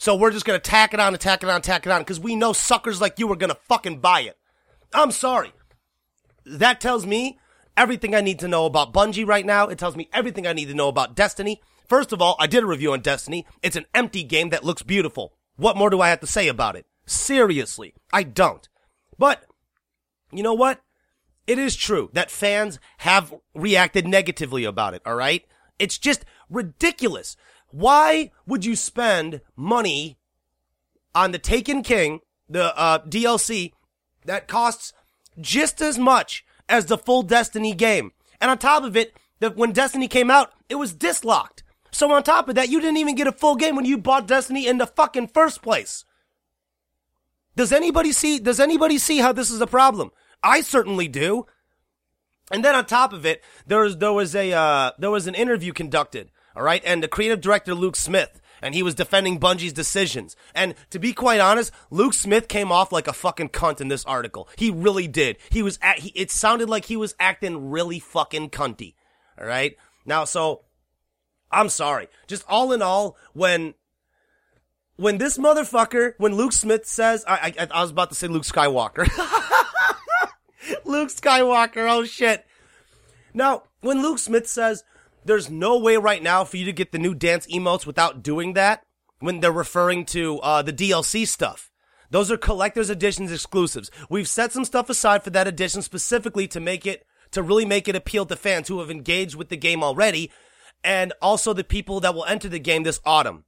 So we're just gonna tack it on, tack it on, tack it on because we know suckers like you are gonna fucking buy it. I'm sorry. That tells me everything I need to know about Bungie right now. It tells me everything I need to know about Destiny. First of all, I did a review on Destiny. It's an empty game that looks beautiful. What more do I have to say about it? Seriously, I don't. But, you know what? It is true that fans have reacted negatively about it, alright? It's just ridiculous. Why would you spend money on the Taken King, the uh, DLC, that costs just as much as the full Destiny game? And on top of it, that when Destiny came out, it was dislocked. So on top of that, you didn't even get a full game when you bought Destiny in the fucking first place. Does anybody see, does anybody see how this is a problem? I certainly do. And then on top of it, there was there was a uh, there was an interview conducted, all right, and the creative director Luke Smith and he was defending Bungie's decisions. And to be quite honest, Luke Smith came off like a fucking cunt in this article. He really did. He was at, he, it sounded like he was acting really fucking cunty. All right. Now, so I'm sorry. Just all in all, when when this motherfucker, when Luke Smith says, I, I, I was about to say Luke Skywalker. Luke Skywalker, oh shit. Now, when Luke Smith says, there's no way right now for you to get the new dance emotes without doing that, when they're referring to uh, the DLC stuff. Those are collector's editions exclusives. We've set some stuff aside for that edition specifically to make it, to really make it appeal to fans who have engaged with the game already, and also the people that will enter the game this autumn.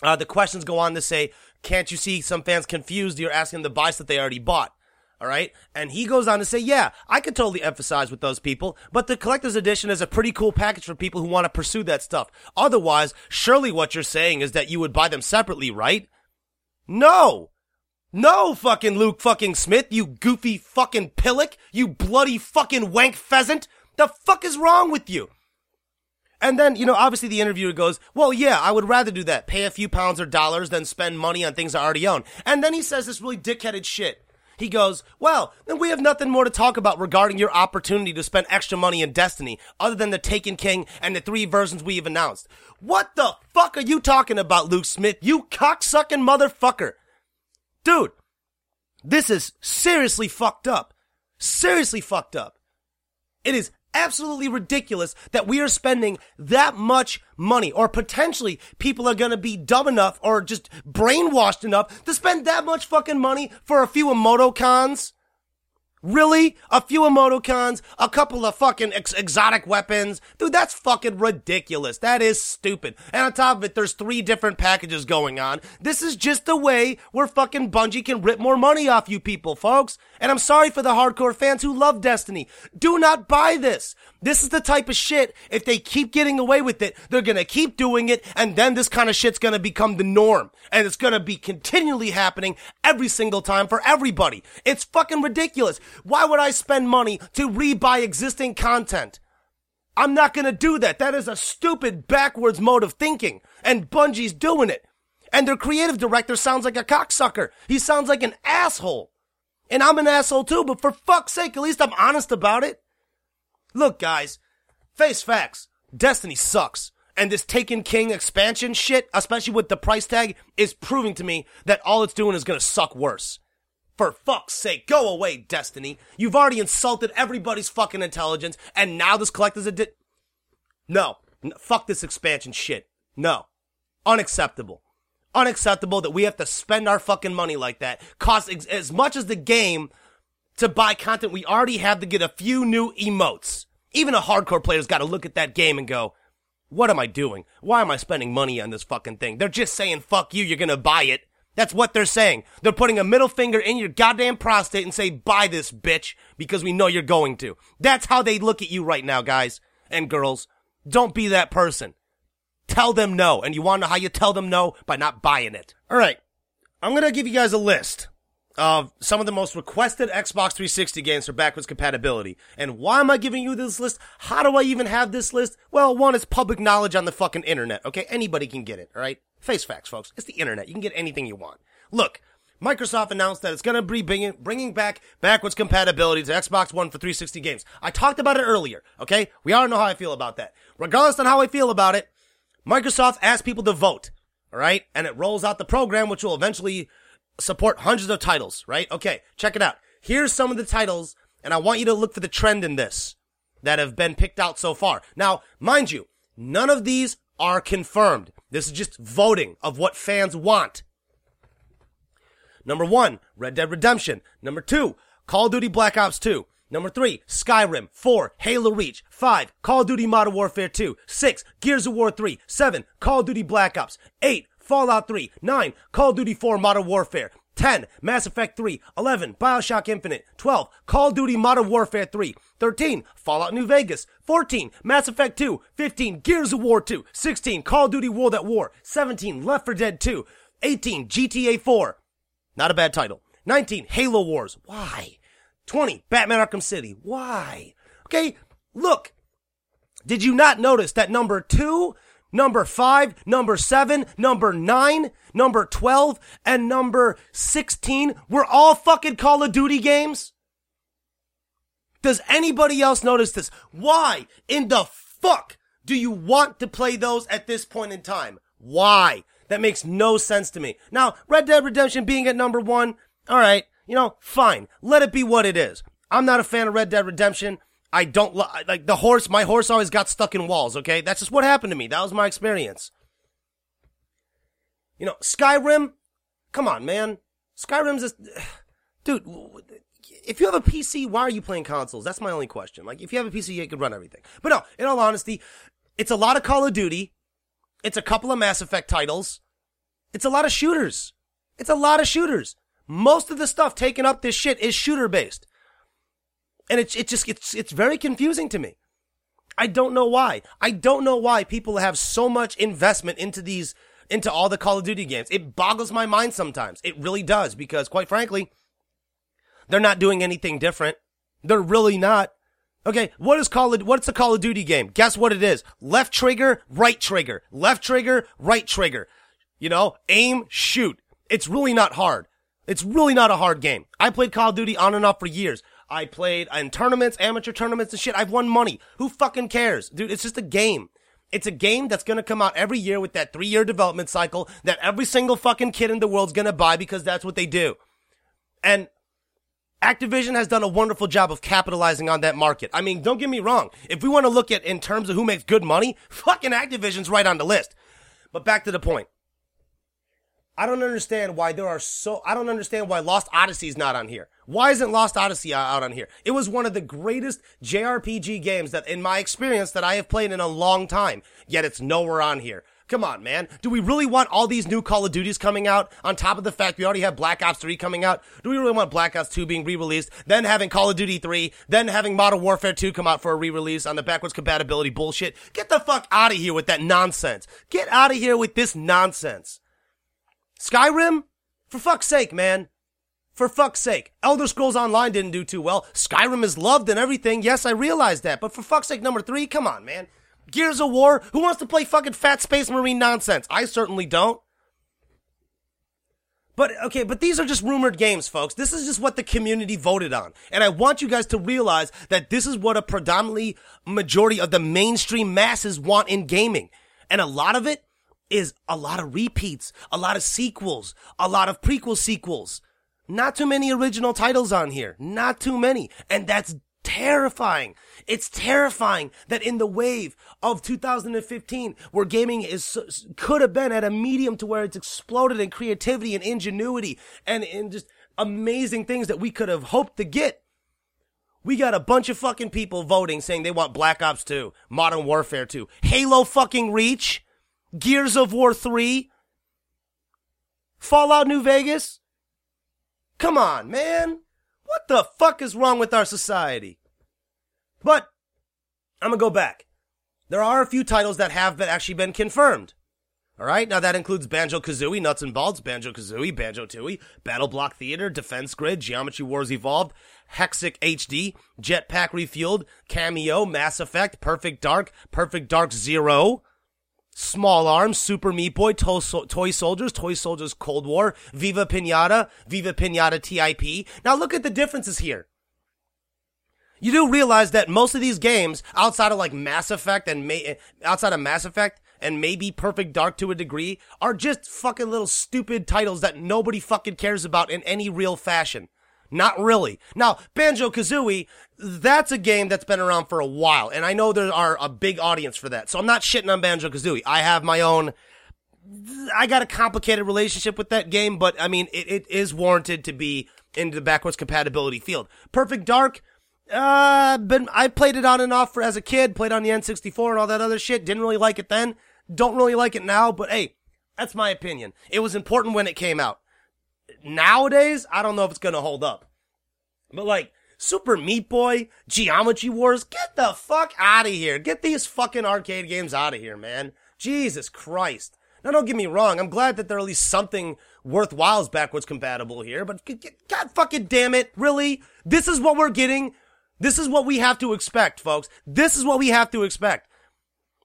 Uh, the questions go on to say, can't you see some fans confused? You're asking them to buy stuff they already bought. All right. And he goes on to say, yeah, I could totally emphasize with those people, but the collector's edition is a pretty cool package for people who want to pursue that stuff. Otherwise, surely what you're saying is that you would buy them separately, right? No. No, fucking Luke fucking Smith, you goofy fucking pillock, you bloody fucking wank pheasant. The fuck is wrong with you? And then, you know, obviously the interviewer goes, well, yeah, I would rather do that. Pay a few pounds or dollars than spend money on things I already own. And then he says this really dickheaded shit. He goes, well, then we have nothing more to talk about regarding your opportunity to spend extra money in Destiny other than the Taken King and the three versions we have announced. What the fuck are you talking about, Luke Smith? You cocksucking motherfucker. Dude, this is seriously fucked up. Seriously fucked up. It is absolutely ridiculous that we are spending that much money or potentially people are going to be dumb enough or just brainwashed enough to spend that much fucking money for a few emotocons. Really? A few emotocons, a couple of fucking ex- exotic weapons. Dude, that's fucking ridiculous. That is stupid. And on top of it, there's three different packages going on. This is just the way where fucking Bungie can rip more money off you people, folks. And I'm sorry for the hardcore fans who love Destiny. Do not buy this. This is the type of shit, if they keep getting away with it, they're gonna keep doing it, and then this kind of shit's gonna become the norm. And it's gonna be continually happening every single time for everybody. It's fucking ridiculous. Why would I spend money to rebuy existing content? I'm not gonna do that. That is a stupid backwards mode of thinking. And Bungie's doing it. And their creative director sounds like a cocksucker. He sounds like an asshole. And I'm an asshole too, but for fuck's sake, at least I'm honest about it. Look, guys, face facts. Destiny sucks. And this Taken King expansion shit, especially with the price tag, is proving to me that all it's doing is gonna suck worse. For fuck's sake, go away, Destiny. You've already insulted everybody's fucking intelligence, and now this collector's a di- No. N- fuck this expansion shit. No. Unacceptable. Unacceptable that we have to spend our fucking money like that. Cost ex- as much as the game to buy content we already have to get a few new emotes. Even a hardcore player's gotta look at that game and go, what am I doing? Why am I spending money on this fucking thing? They're just saying, fuck you, you're gonna buy it. That's what they're saying. They're putting a middle finger in your goddamn prostate and say, buy this bitch, because we know you're going to. That's how they look at you right now, guys and girls. Don't be that person. Tell them no. And you wanna know how you tell them no? By not buying it. Alright. I'm gonna give you guys a list of some of the most requested Xbox 360 games for backwards compatibility. And why am I giving you this list? How do I even have this list? Well, one, it's public knowledge on the fucking internet, okay? Anybody can get it, alright? Face facts, folks. It's the internet. You can get anything you want. Look, Microsoft announced that it's gonna be bringing, bringing back backwards compatibility to Xbox One for 360 games. I talked about it earlier, okay? We all know how I feel about that. Regardless on how I feel about it, Microsoft asked people to vote, alright? And it rolls out the program which will eventually support hundreds of titles, right? Okay, check it out. Here's some of the titles, and I want you to look for the trend in this that have been picked out so far. Now, mind you, none of these are confirmed. This is just voting of what fans want. Number one, Red Dead Redemption. Number two, Call of Duty Black Ops 2. Number three, Skyrim. Four, Halo Reach. Five, Call of Duty Modern Warfare 2. Six, Gears of War 3. Seven, Call of Duty Black Ops. Eight, Fallout 3, 9, Call of Duty 4 Modern Warfare, 10, Mass Effect 3, 11, Bioshock Infinite, 12, Call of Duty Modern Warfare 3, 13, Fallout New Vegas, 14, Mass Effect 2, 15, Gears of War 2, 16, Call of Duty World at War, 17, Left 4 Dead 2, 18, GTA 4. Not a bad title. 19, Halo Wars. Why? 20, Batman Arkham City. Why? Okay, look. Did you not notice that number two number 5, number 7, number 9, number 12, and number 16 were all fucking Call of Duty games? Does anybody else notice this? Why in the fuck do you want to play those at this point in time? Why? That makes no sense to me. Now, Red Dead Redemption being at number one, alright, you know, fine. Let it be what it is. I'm not a fan of Red Dead Redemption. I don't lo- like the horse. My horse always got stuck in walls. Okay, that's just what happened to me. That was my experience. You know, Skyrim. Come on, man. Skyrim's just, dude. If you have a PC, why are you playing consoles? That's my only question. Like, if you have a PC, you can run everything. But no, in all honesty, it's a lot of Call of Duty. It's a couple of Mass Effect titles. It's a lot of shooters. It's a lot of shooters. Most of the stuff taken up this shit is shooter based. And it's, it just, it's, it's very confusing to me. I don't know why. I don't know why people have so much investment into these, into all the Call of Duty games. It boggles my mind sometimes. It really does because quite frankly, they're not doing anything different. They're really not. Okay, what is Call of, what's a Call of Duty game? Guess what it is? Left trigger, right trigger. Left trigger, right trigger. You know, aim, shoot. It's really not hard. It's really not a hard game. I played Call of Duty on and off for years. I played in tournaments, amateur tournaments and shit. I've won money. Who fucking cares? Dude, it's just a game. It's a game that's gonna come out every year with that three year development cycle that every single fucking kid in the world's gonna buy because that's what they do. And Activision has done a wonderful job of capitalizing on that market. I mean, don't get me wrong. If we want to look at in terms of who makes good money, fucking Activision's right on the list. But back to the point. I don't understand why there are so, I don't understand why Lost Odyssey is not on here. Why isn't Lost Odyssey out on here? It was one of the greatest JRPG games that, in my experience, that I have played in a long time. Yet it's nowhere on here. Come on, man. Do we really want all these new Call of Duties coming out on top of the fact we already have Black Ops 3 coming out? Do we really want Black Ops 2 being re-released, then having Call of Duty 3, then having Modern Warfare 2 come out for a re-release on the backwards compatibility bullshit? Get the fuck out of here with that nonsense. Get out of here with this nonsense. Skyrim? For fuck's sake, man. For fuck's sake. Elder Scrolls Online didn't do too well. Skyrim is loved and everything. Yes, I realize that. But for fuck's sake, number three, come on, man. Gears of War? Who wants to play fucking Fat Space Marine nonsense? I certainly don't. But okay, but these are just rumored games, folks. This is just what the community voted on. And I want you guys to realize that this is what a predominantly majority of the mainstream masses want in gaming. And a lot of it is a lot of repeats, a lot of sequels, a lot of prequel sequels. Not too many original titles on here. Not too many. And that's terrifying. It's terrifying that in the wave of 2015, where gaming is could have been at a medium to where it's exploded in creativity and ingenuity and in just amazing things that we could have hoped to get. We got a bunch of fucking people voting saying they want Black Ops 2, Modern Warfare 2, Halo fucking Reach, Gears of War 3, Fallout New Vegas. Come on, man. What the fuck is wrong with our society? But I'm gonna go back. There are a few titles that have been actually been confirmed. All right, now that includes Banjo Kazooie, Nuts and Bolts, Banjo Kazooie, Banjo Tooie, Battle Block Theater, Defense Grid, Geometry Wars Evolved, Hexic HD, Jetpack Refueled, Kameo, Mass Effect, Perfect Dark, Perfect Dark Zero, Small Arms, Super Meat Boy, Toy, Toy Soldiers, Toy Soldiers Cold War, Viva Pinata, Viva Pinata TIP. Now look at the differences here. You do realize that most of these games, outside of like Mass Effect and may, outside of Mass Effect and maybe Perfect Dark to a degree, are just fucking little stupid titles that nobody fucking cares about in any real fashion. Not really. Now, Banjo Kazooie, that's a game that's been around for a while, and I know there are a big audience for that. So I'm not shitting on Banjo Kazooie. I have my own. I got a complicated relationship with that game, but I mean, it, it is warranted to be into the backwards compatibility field. Perfect Dark, uh, been I played it on and off for as a kid, played on the N64 and all that other shit. Didn't really like it then. Don't really like it now, but hey, that's my opinion. It was important when it came out nowadays, I don't know if it's gonna hold up. But like, Super Meat Boy, Geometry Wars, get the fuck out of here. Get these fucking arcade games out of here, man. Jesus Christ. Now don't get me wrong, I'm glad that there are at least something worthwhile's backwards compatible here, but god fucking damn it, really? This is what we're getting? This is what we have to expect, folks. This is what we have to expect.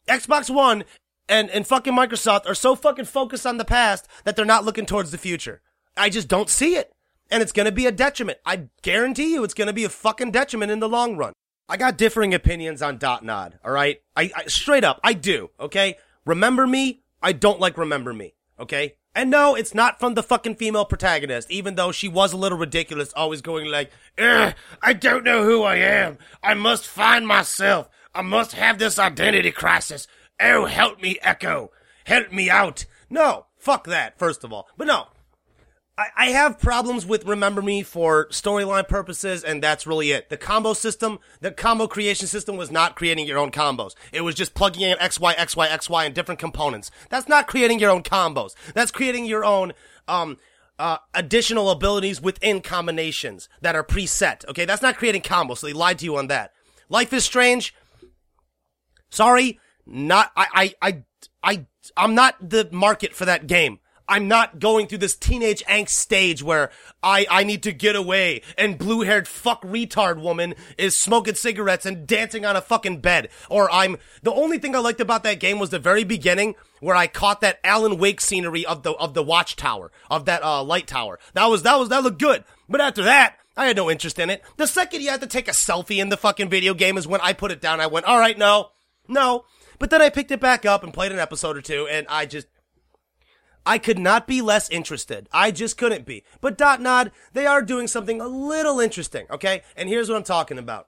Xbox One and, and fucking Microsoft are so fucking focused on the past that they're not looking towards the future. I just don't see it. And it's gonna be a detriment. I guarantee you it's gonna be a fucking detriment in the long run. I got differing opinions on Dot Nod, alright? I, I, straight up, I do, okay? Remember me? I don't like Remember Me, okay? And no, it's not from the fucking female protagonist, even though she was a little ridiculous, always going like, I don't know who I am. I must find myself. I must have this identity crisis. Oh, help me, Echo. Help me out. No, fuck that, first of all. But no, I, I have problems with Remember Me for storyline purposes, and that's really it. The combo system, the combo creation system was not creating your own combos. It was just plugging in XY, XY, XY and different components. That's not creating your own combos. That's creating your own, um, uh, additional abilities within combinations that are preset. Okay, that's not creating combos, so they lied to you on that. Life is Strange. Sorry, not I I I I I'm not the market for that game. I'm not going through this teenage angst stage where I, I need to get away and blue haired fuck retard woman is smoking cigarettes and dancing on a fucking bed. Or I'm, the only thing I liked about that game was the very beginning where I caught that Alan Wake scenery of the, of the watchtower, of that, uh, light tower. That was, that was, that looked good. But after that, I had no interest in it. The second you had to take a selfie in the fucking video game is when I put it down. I went, alright, no, no. But then I picked it back up and played an episode or two and I just, I could not be less interested. I just couldn't be. But Dot Nod, they are doing something a little interesting, okay? And here's what I'm talking about.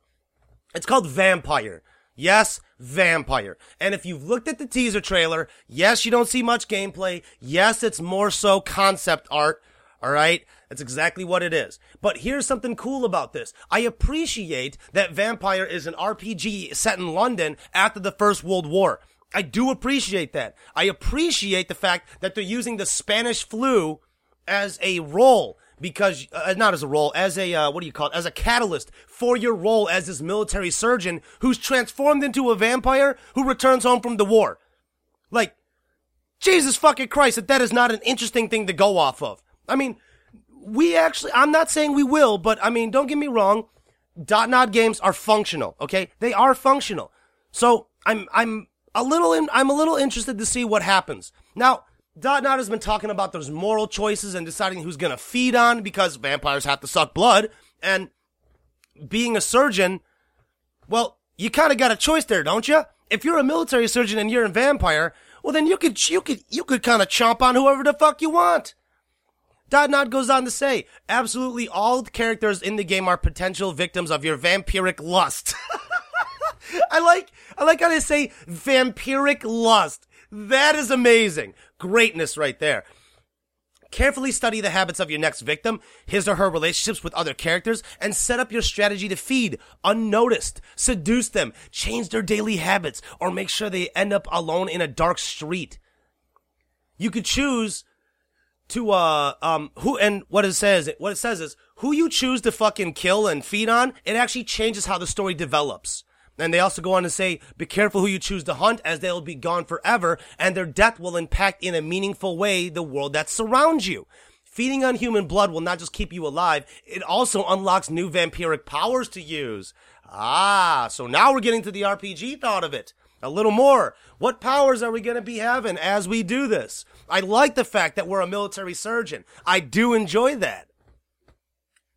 It's called Vampyr. Yes, Vampyr. And if you've looked at the teaser trailer, yes, you don't see much gameplay. Yes, it's more so concept art. Alright? That's exactly what it is. But here's something cool about this. I appreciate that Vampyr is an RPG set in London after the First World War. I do appreciate that. I appreciate the fact that they're using the Spanish flu as a role because uh, not as a role, as a uh, what do you call it? As a catalyst for your role as this military surgeon who's transformed into a vampire who returns home from the war. Like, Jesus fucking Christ, that that is not an interesting thing to go off of. I mean, we actually, I'm not saying we will, but I mean, don't get me wrong. Dot Nod games are functional, okay? They are functional. So I'm, I'm a little in, I'm a little interested to see what happens. Now, Dot Nod has been talking about those moral choices and deciding who's gonna feed on because vampires have to suck blood. And being a surgeon, well, you kinda got a choice there, don't you? If you're a military surgeon and you're a vampire, well then you could, you could, you could kinda chomp on whoever the fuck you want. Dot Nod goes on to say, absolutely all characters in the game are potential victims of your vampiric lust. I like, I like how they say vampiric lust. That is amazing. Greatness right there. Carefully study the habits of your next victim, his or her relationships with other characters, and set up your strategy to feed, unnoticed, seduce them, change their daily habits, or make sure they end up alone in a dark street. You could choose to, uh, um, who, and what it says, what it says is, who you choose to fucking kill and feed on, it actually changes how the story develops. And they also go on to say, be careful who you choose to hunt as they'll be gone forever and their death will impact in a meaningful way the world that surrounds you. Feeding on human blood will not just keep you alive, it also unlocks new vampiric powers to use. Ah, so now we're getting to the RPG thought of it. A little more. What powers are we going to be having as we do this? I like the fact that we're a military surgeon. I do enjoy that.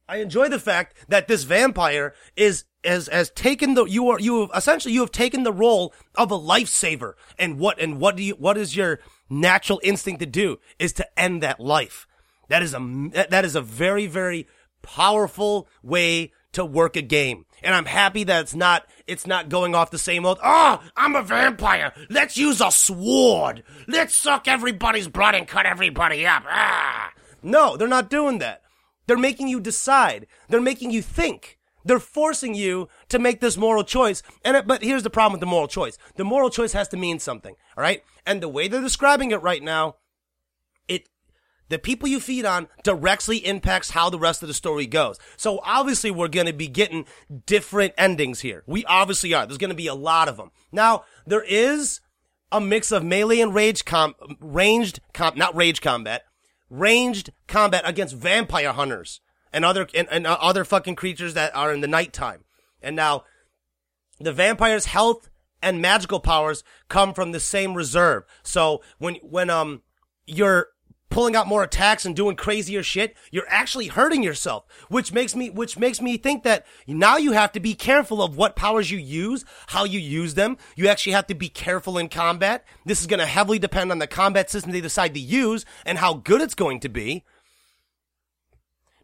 I enjoy the fact that this vampire is has has taken the you are you have essentially you have taken the role of a lifesaver. And what and what do you what is your natural instinct to do is to end that life. That is a that is a very very powerful way to work a game. And i'm happy that it's not it's not going off the same old oh i'm a vampire. Let's use a sword. Let's suck everybody's blood and cut everybody up. Ah. No they're not doing that. They're making you decide. They're making you think they're forcing you to make this moral choice. And it, but here's the problem with the moral choice. The moral choice has to mean something. All right. And the way they're describing it right now, it, the people you feed on directly impacts how the rest of the story goes. So obviously we're going to be getting different endings here. We obviously are. There's going to be a lot of them. Now, there is a mix of melee and rage com, ranged com, not rage combat, ranged combat against vampire hunters and other and, and other fucking creatures that are in the nighttime. And now, the vampire's health and magical powers come from the same reserve. So when when um you're pulling out more attacks and doing crazier shit, you're actually hurting yourself, which makes me, which makes me think that now you have to be careful of what powers you use, how you use them. You actually have to be careful in combat. This is going to heavily depend on the combat system they decide to use and how good it's going to be.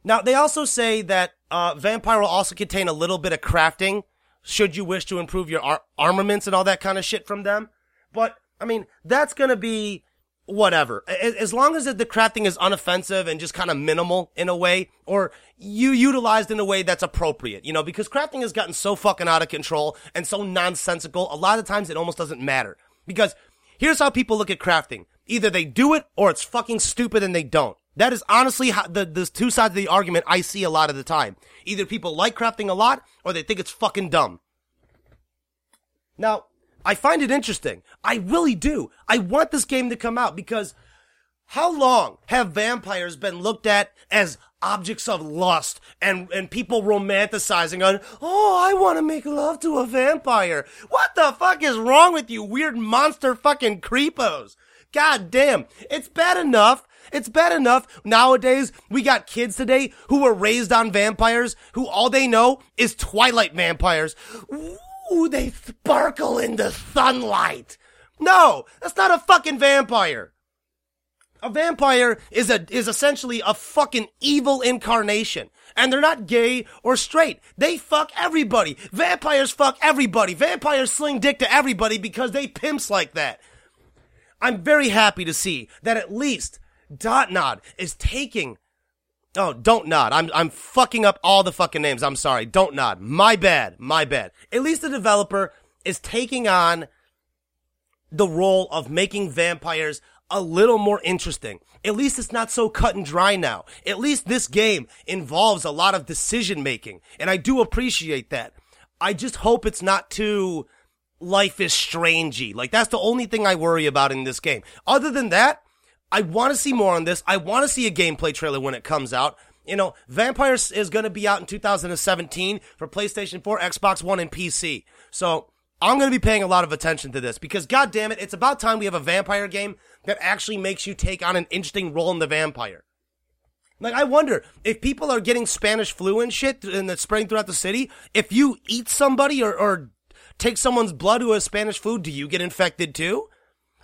Now, they also say that, uh, Vampyr will also contain a little bit of crafting, should you wish to improve your ar- armaments and all that kind of shit from them. But, I mean, that's gonna be, whatever. As long as the crafting is unoffensive and just kind of minimal in a way, or you utilized in a way that's appropriate, you know, because crafting has gotten so fucking out of control and so nonsensical. A lot of times it almost doesn't matter. Because here's how people look at crafting. Either they do it or it's fucking stupid and they don't. That is honestly how the, the two sides of the argument I see a lot of the time. Either people like crafting a lot or they think it's fucking dumb. Now, I find it interesting. I really do. I want this game to come out because how long have vampires been looked at as objects of lust and, and people romanticizing on, oh, I want to make love to a vampire. What the fuck is wrong with you weird monster fucking creepos? God damn. It's bad enough. It's bad enough. Nowadays, we got kids today who were raised on vampires who all they know is Twilight vampires. Ooh, they sparkle in the sunlight. No, that's not a fucking vampire. A vampire is a is essentially a fucking evil incarnation. And they're not gay or straight. They fuck everybody. Vampires fuck everybody. Vampires sling dick to everybody because they pimps like that. I'm very happy to see that at least Dot Nod is taking Oh, don't nod. I'm I'm fucking up all the fucking names. I'm sorry. Don't nod. My bad. My bad. At least the developer is taking on the role of making vampires a little more interesting. At least it's not so cut and dry now. At least this game involves a lot of decision making, and I do appreciate that. I just hope it's not too life is strangey. Like that's the only thing I worry about in this game. Other than that, I want to see more on this. I want to see a gameplay trailer when it comes out. You know, Vampires is going to be out in 2017 for PlayStation 4, Xbox One, and PC. So I'm going to be paying a lot of attention to this because, god damn it, it's about time we have a vampire game that actually makes you take on an interesting role in the vampire. Like, I wonder if people are getting Spanish flu and shit and it's spreading throughout the city. If you eat somebody or, or take someone's blood who has Spanish flu, do you get infected too?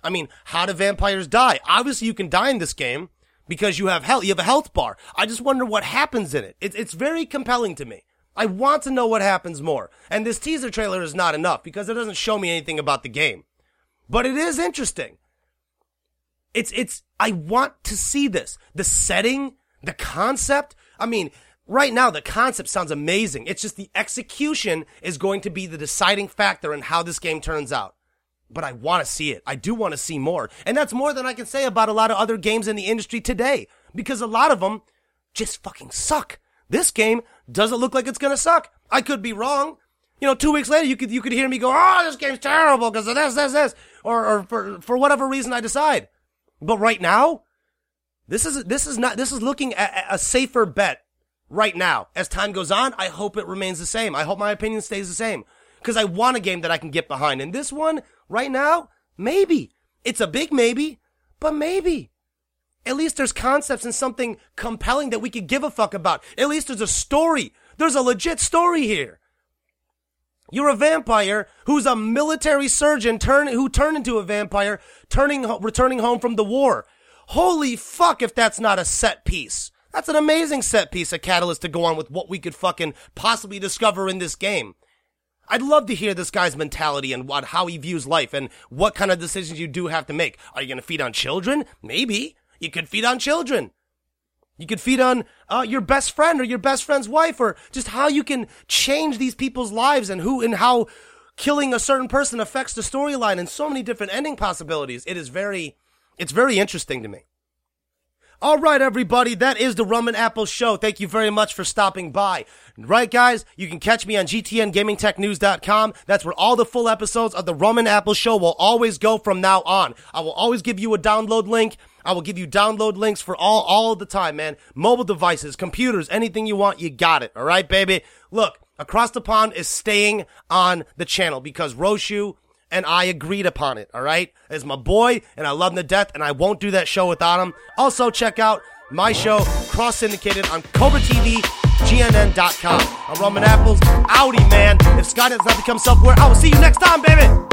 I mean, how do vampires die? Obviously, you can die in this game because you have health. You have a health bar. I just wonder what happens in it. It's it's very compelling to me. I want to know what happens more. And this teaser trailer is not enough because it doesn't show me anything about the game. But it is interesting. It's it's I want to see this. The setting, the concept. I mean, right now the concept sounds amazing. It's just the execution is going to be the deciding factor in how this game turns out but I want to see it. I do want to see more. And that's more than I can say about a lot of other games in the industry today because a lot of them just fucking suck. This game doesn't look like it's going to suck. I could be wrong. You know, two weeks later, you could, you could hear me go, Oh, this game's terrible because of this, this, this, or, or for, for whatever reason I decide. But right now, this is, this is not, this is looking at a safer bet right now. As time goes on, I hope it remains the same. I hope my opinion stays the same because I want a game that I can get behind. And this one, right now, maybe. It's a big maybe, but maybe. At least there's concepts and something compelling that we could give a fuck about. At least there's a story. There's a legit story here. You're a vampire who's a military surgeon turn, who turned into a vampire, turning, returning home from the war. Holy fuck if that's not a set piece. That's an amazing set piece, a catalyst to go on with what we could fucking possibly discover in this game. I'd love to hear this guy's mentality and what, how he views life and what kind of decisions you do have to make. Are you going to feed on children? Maybe. You could feed on children. You could feed on uh, your best friend or your best friend's wife or just how you can change these people's lives and who and how killing a certain person affects the storyline and so many different ending possibilities. It is very, it's very interesting to me. All right, everybody, that is the Rum and Apple Show. Thank you very much for stopping by. Right, guys, you can catch me on gtngamingtechnews.com. That's where all the full episodes of the Rum and Apple Show will always go from now on. I will always give you a download link. I will give you download links for all, all the time, man. Mobile devices, computers, anything you want, you got it. All right, baby. Look, Across the Pond is staying on the channel because Roshu and I agreed upon it. All right, as my boy, and I love him to death, and I won't do that show without him. Also, check out my show, cross syndicated on Cobra TV, GNN.com. I'm Rum and Apples, Audi man. If Scott has not become self aware, I will see you next time, baby.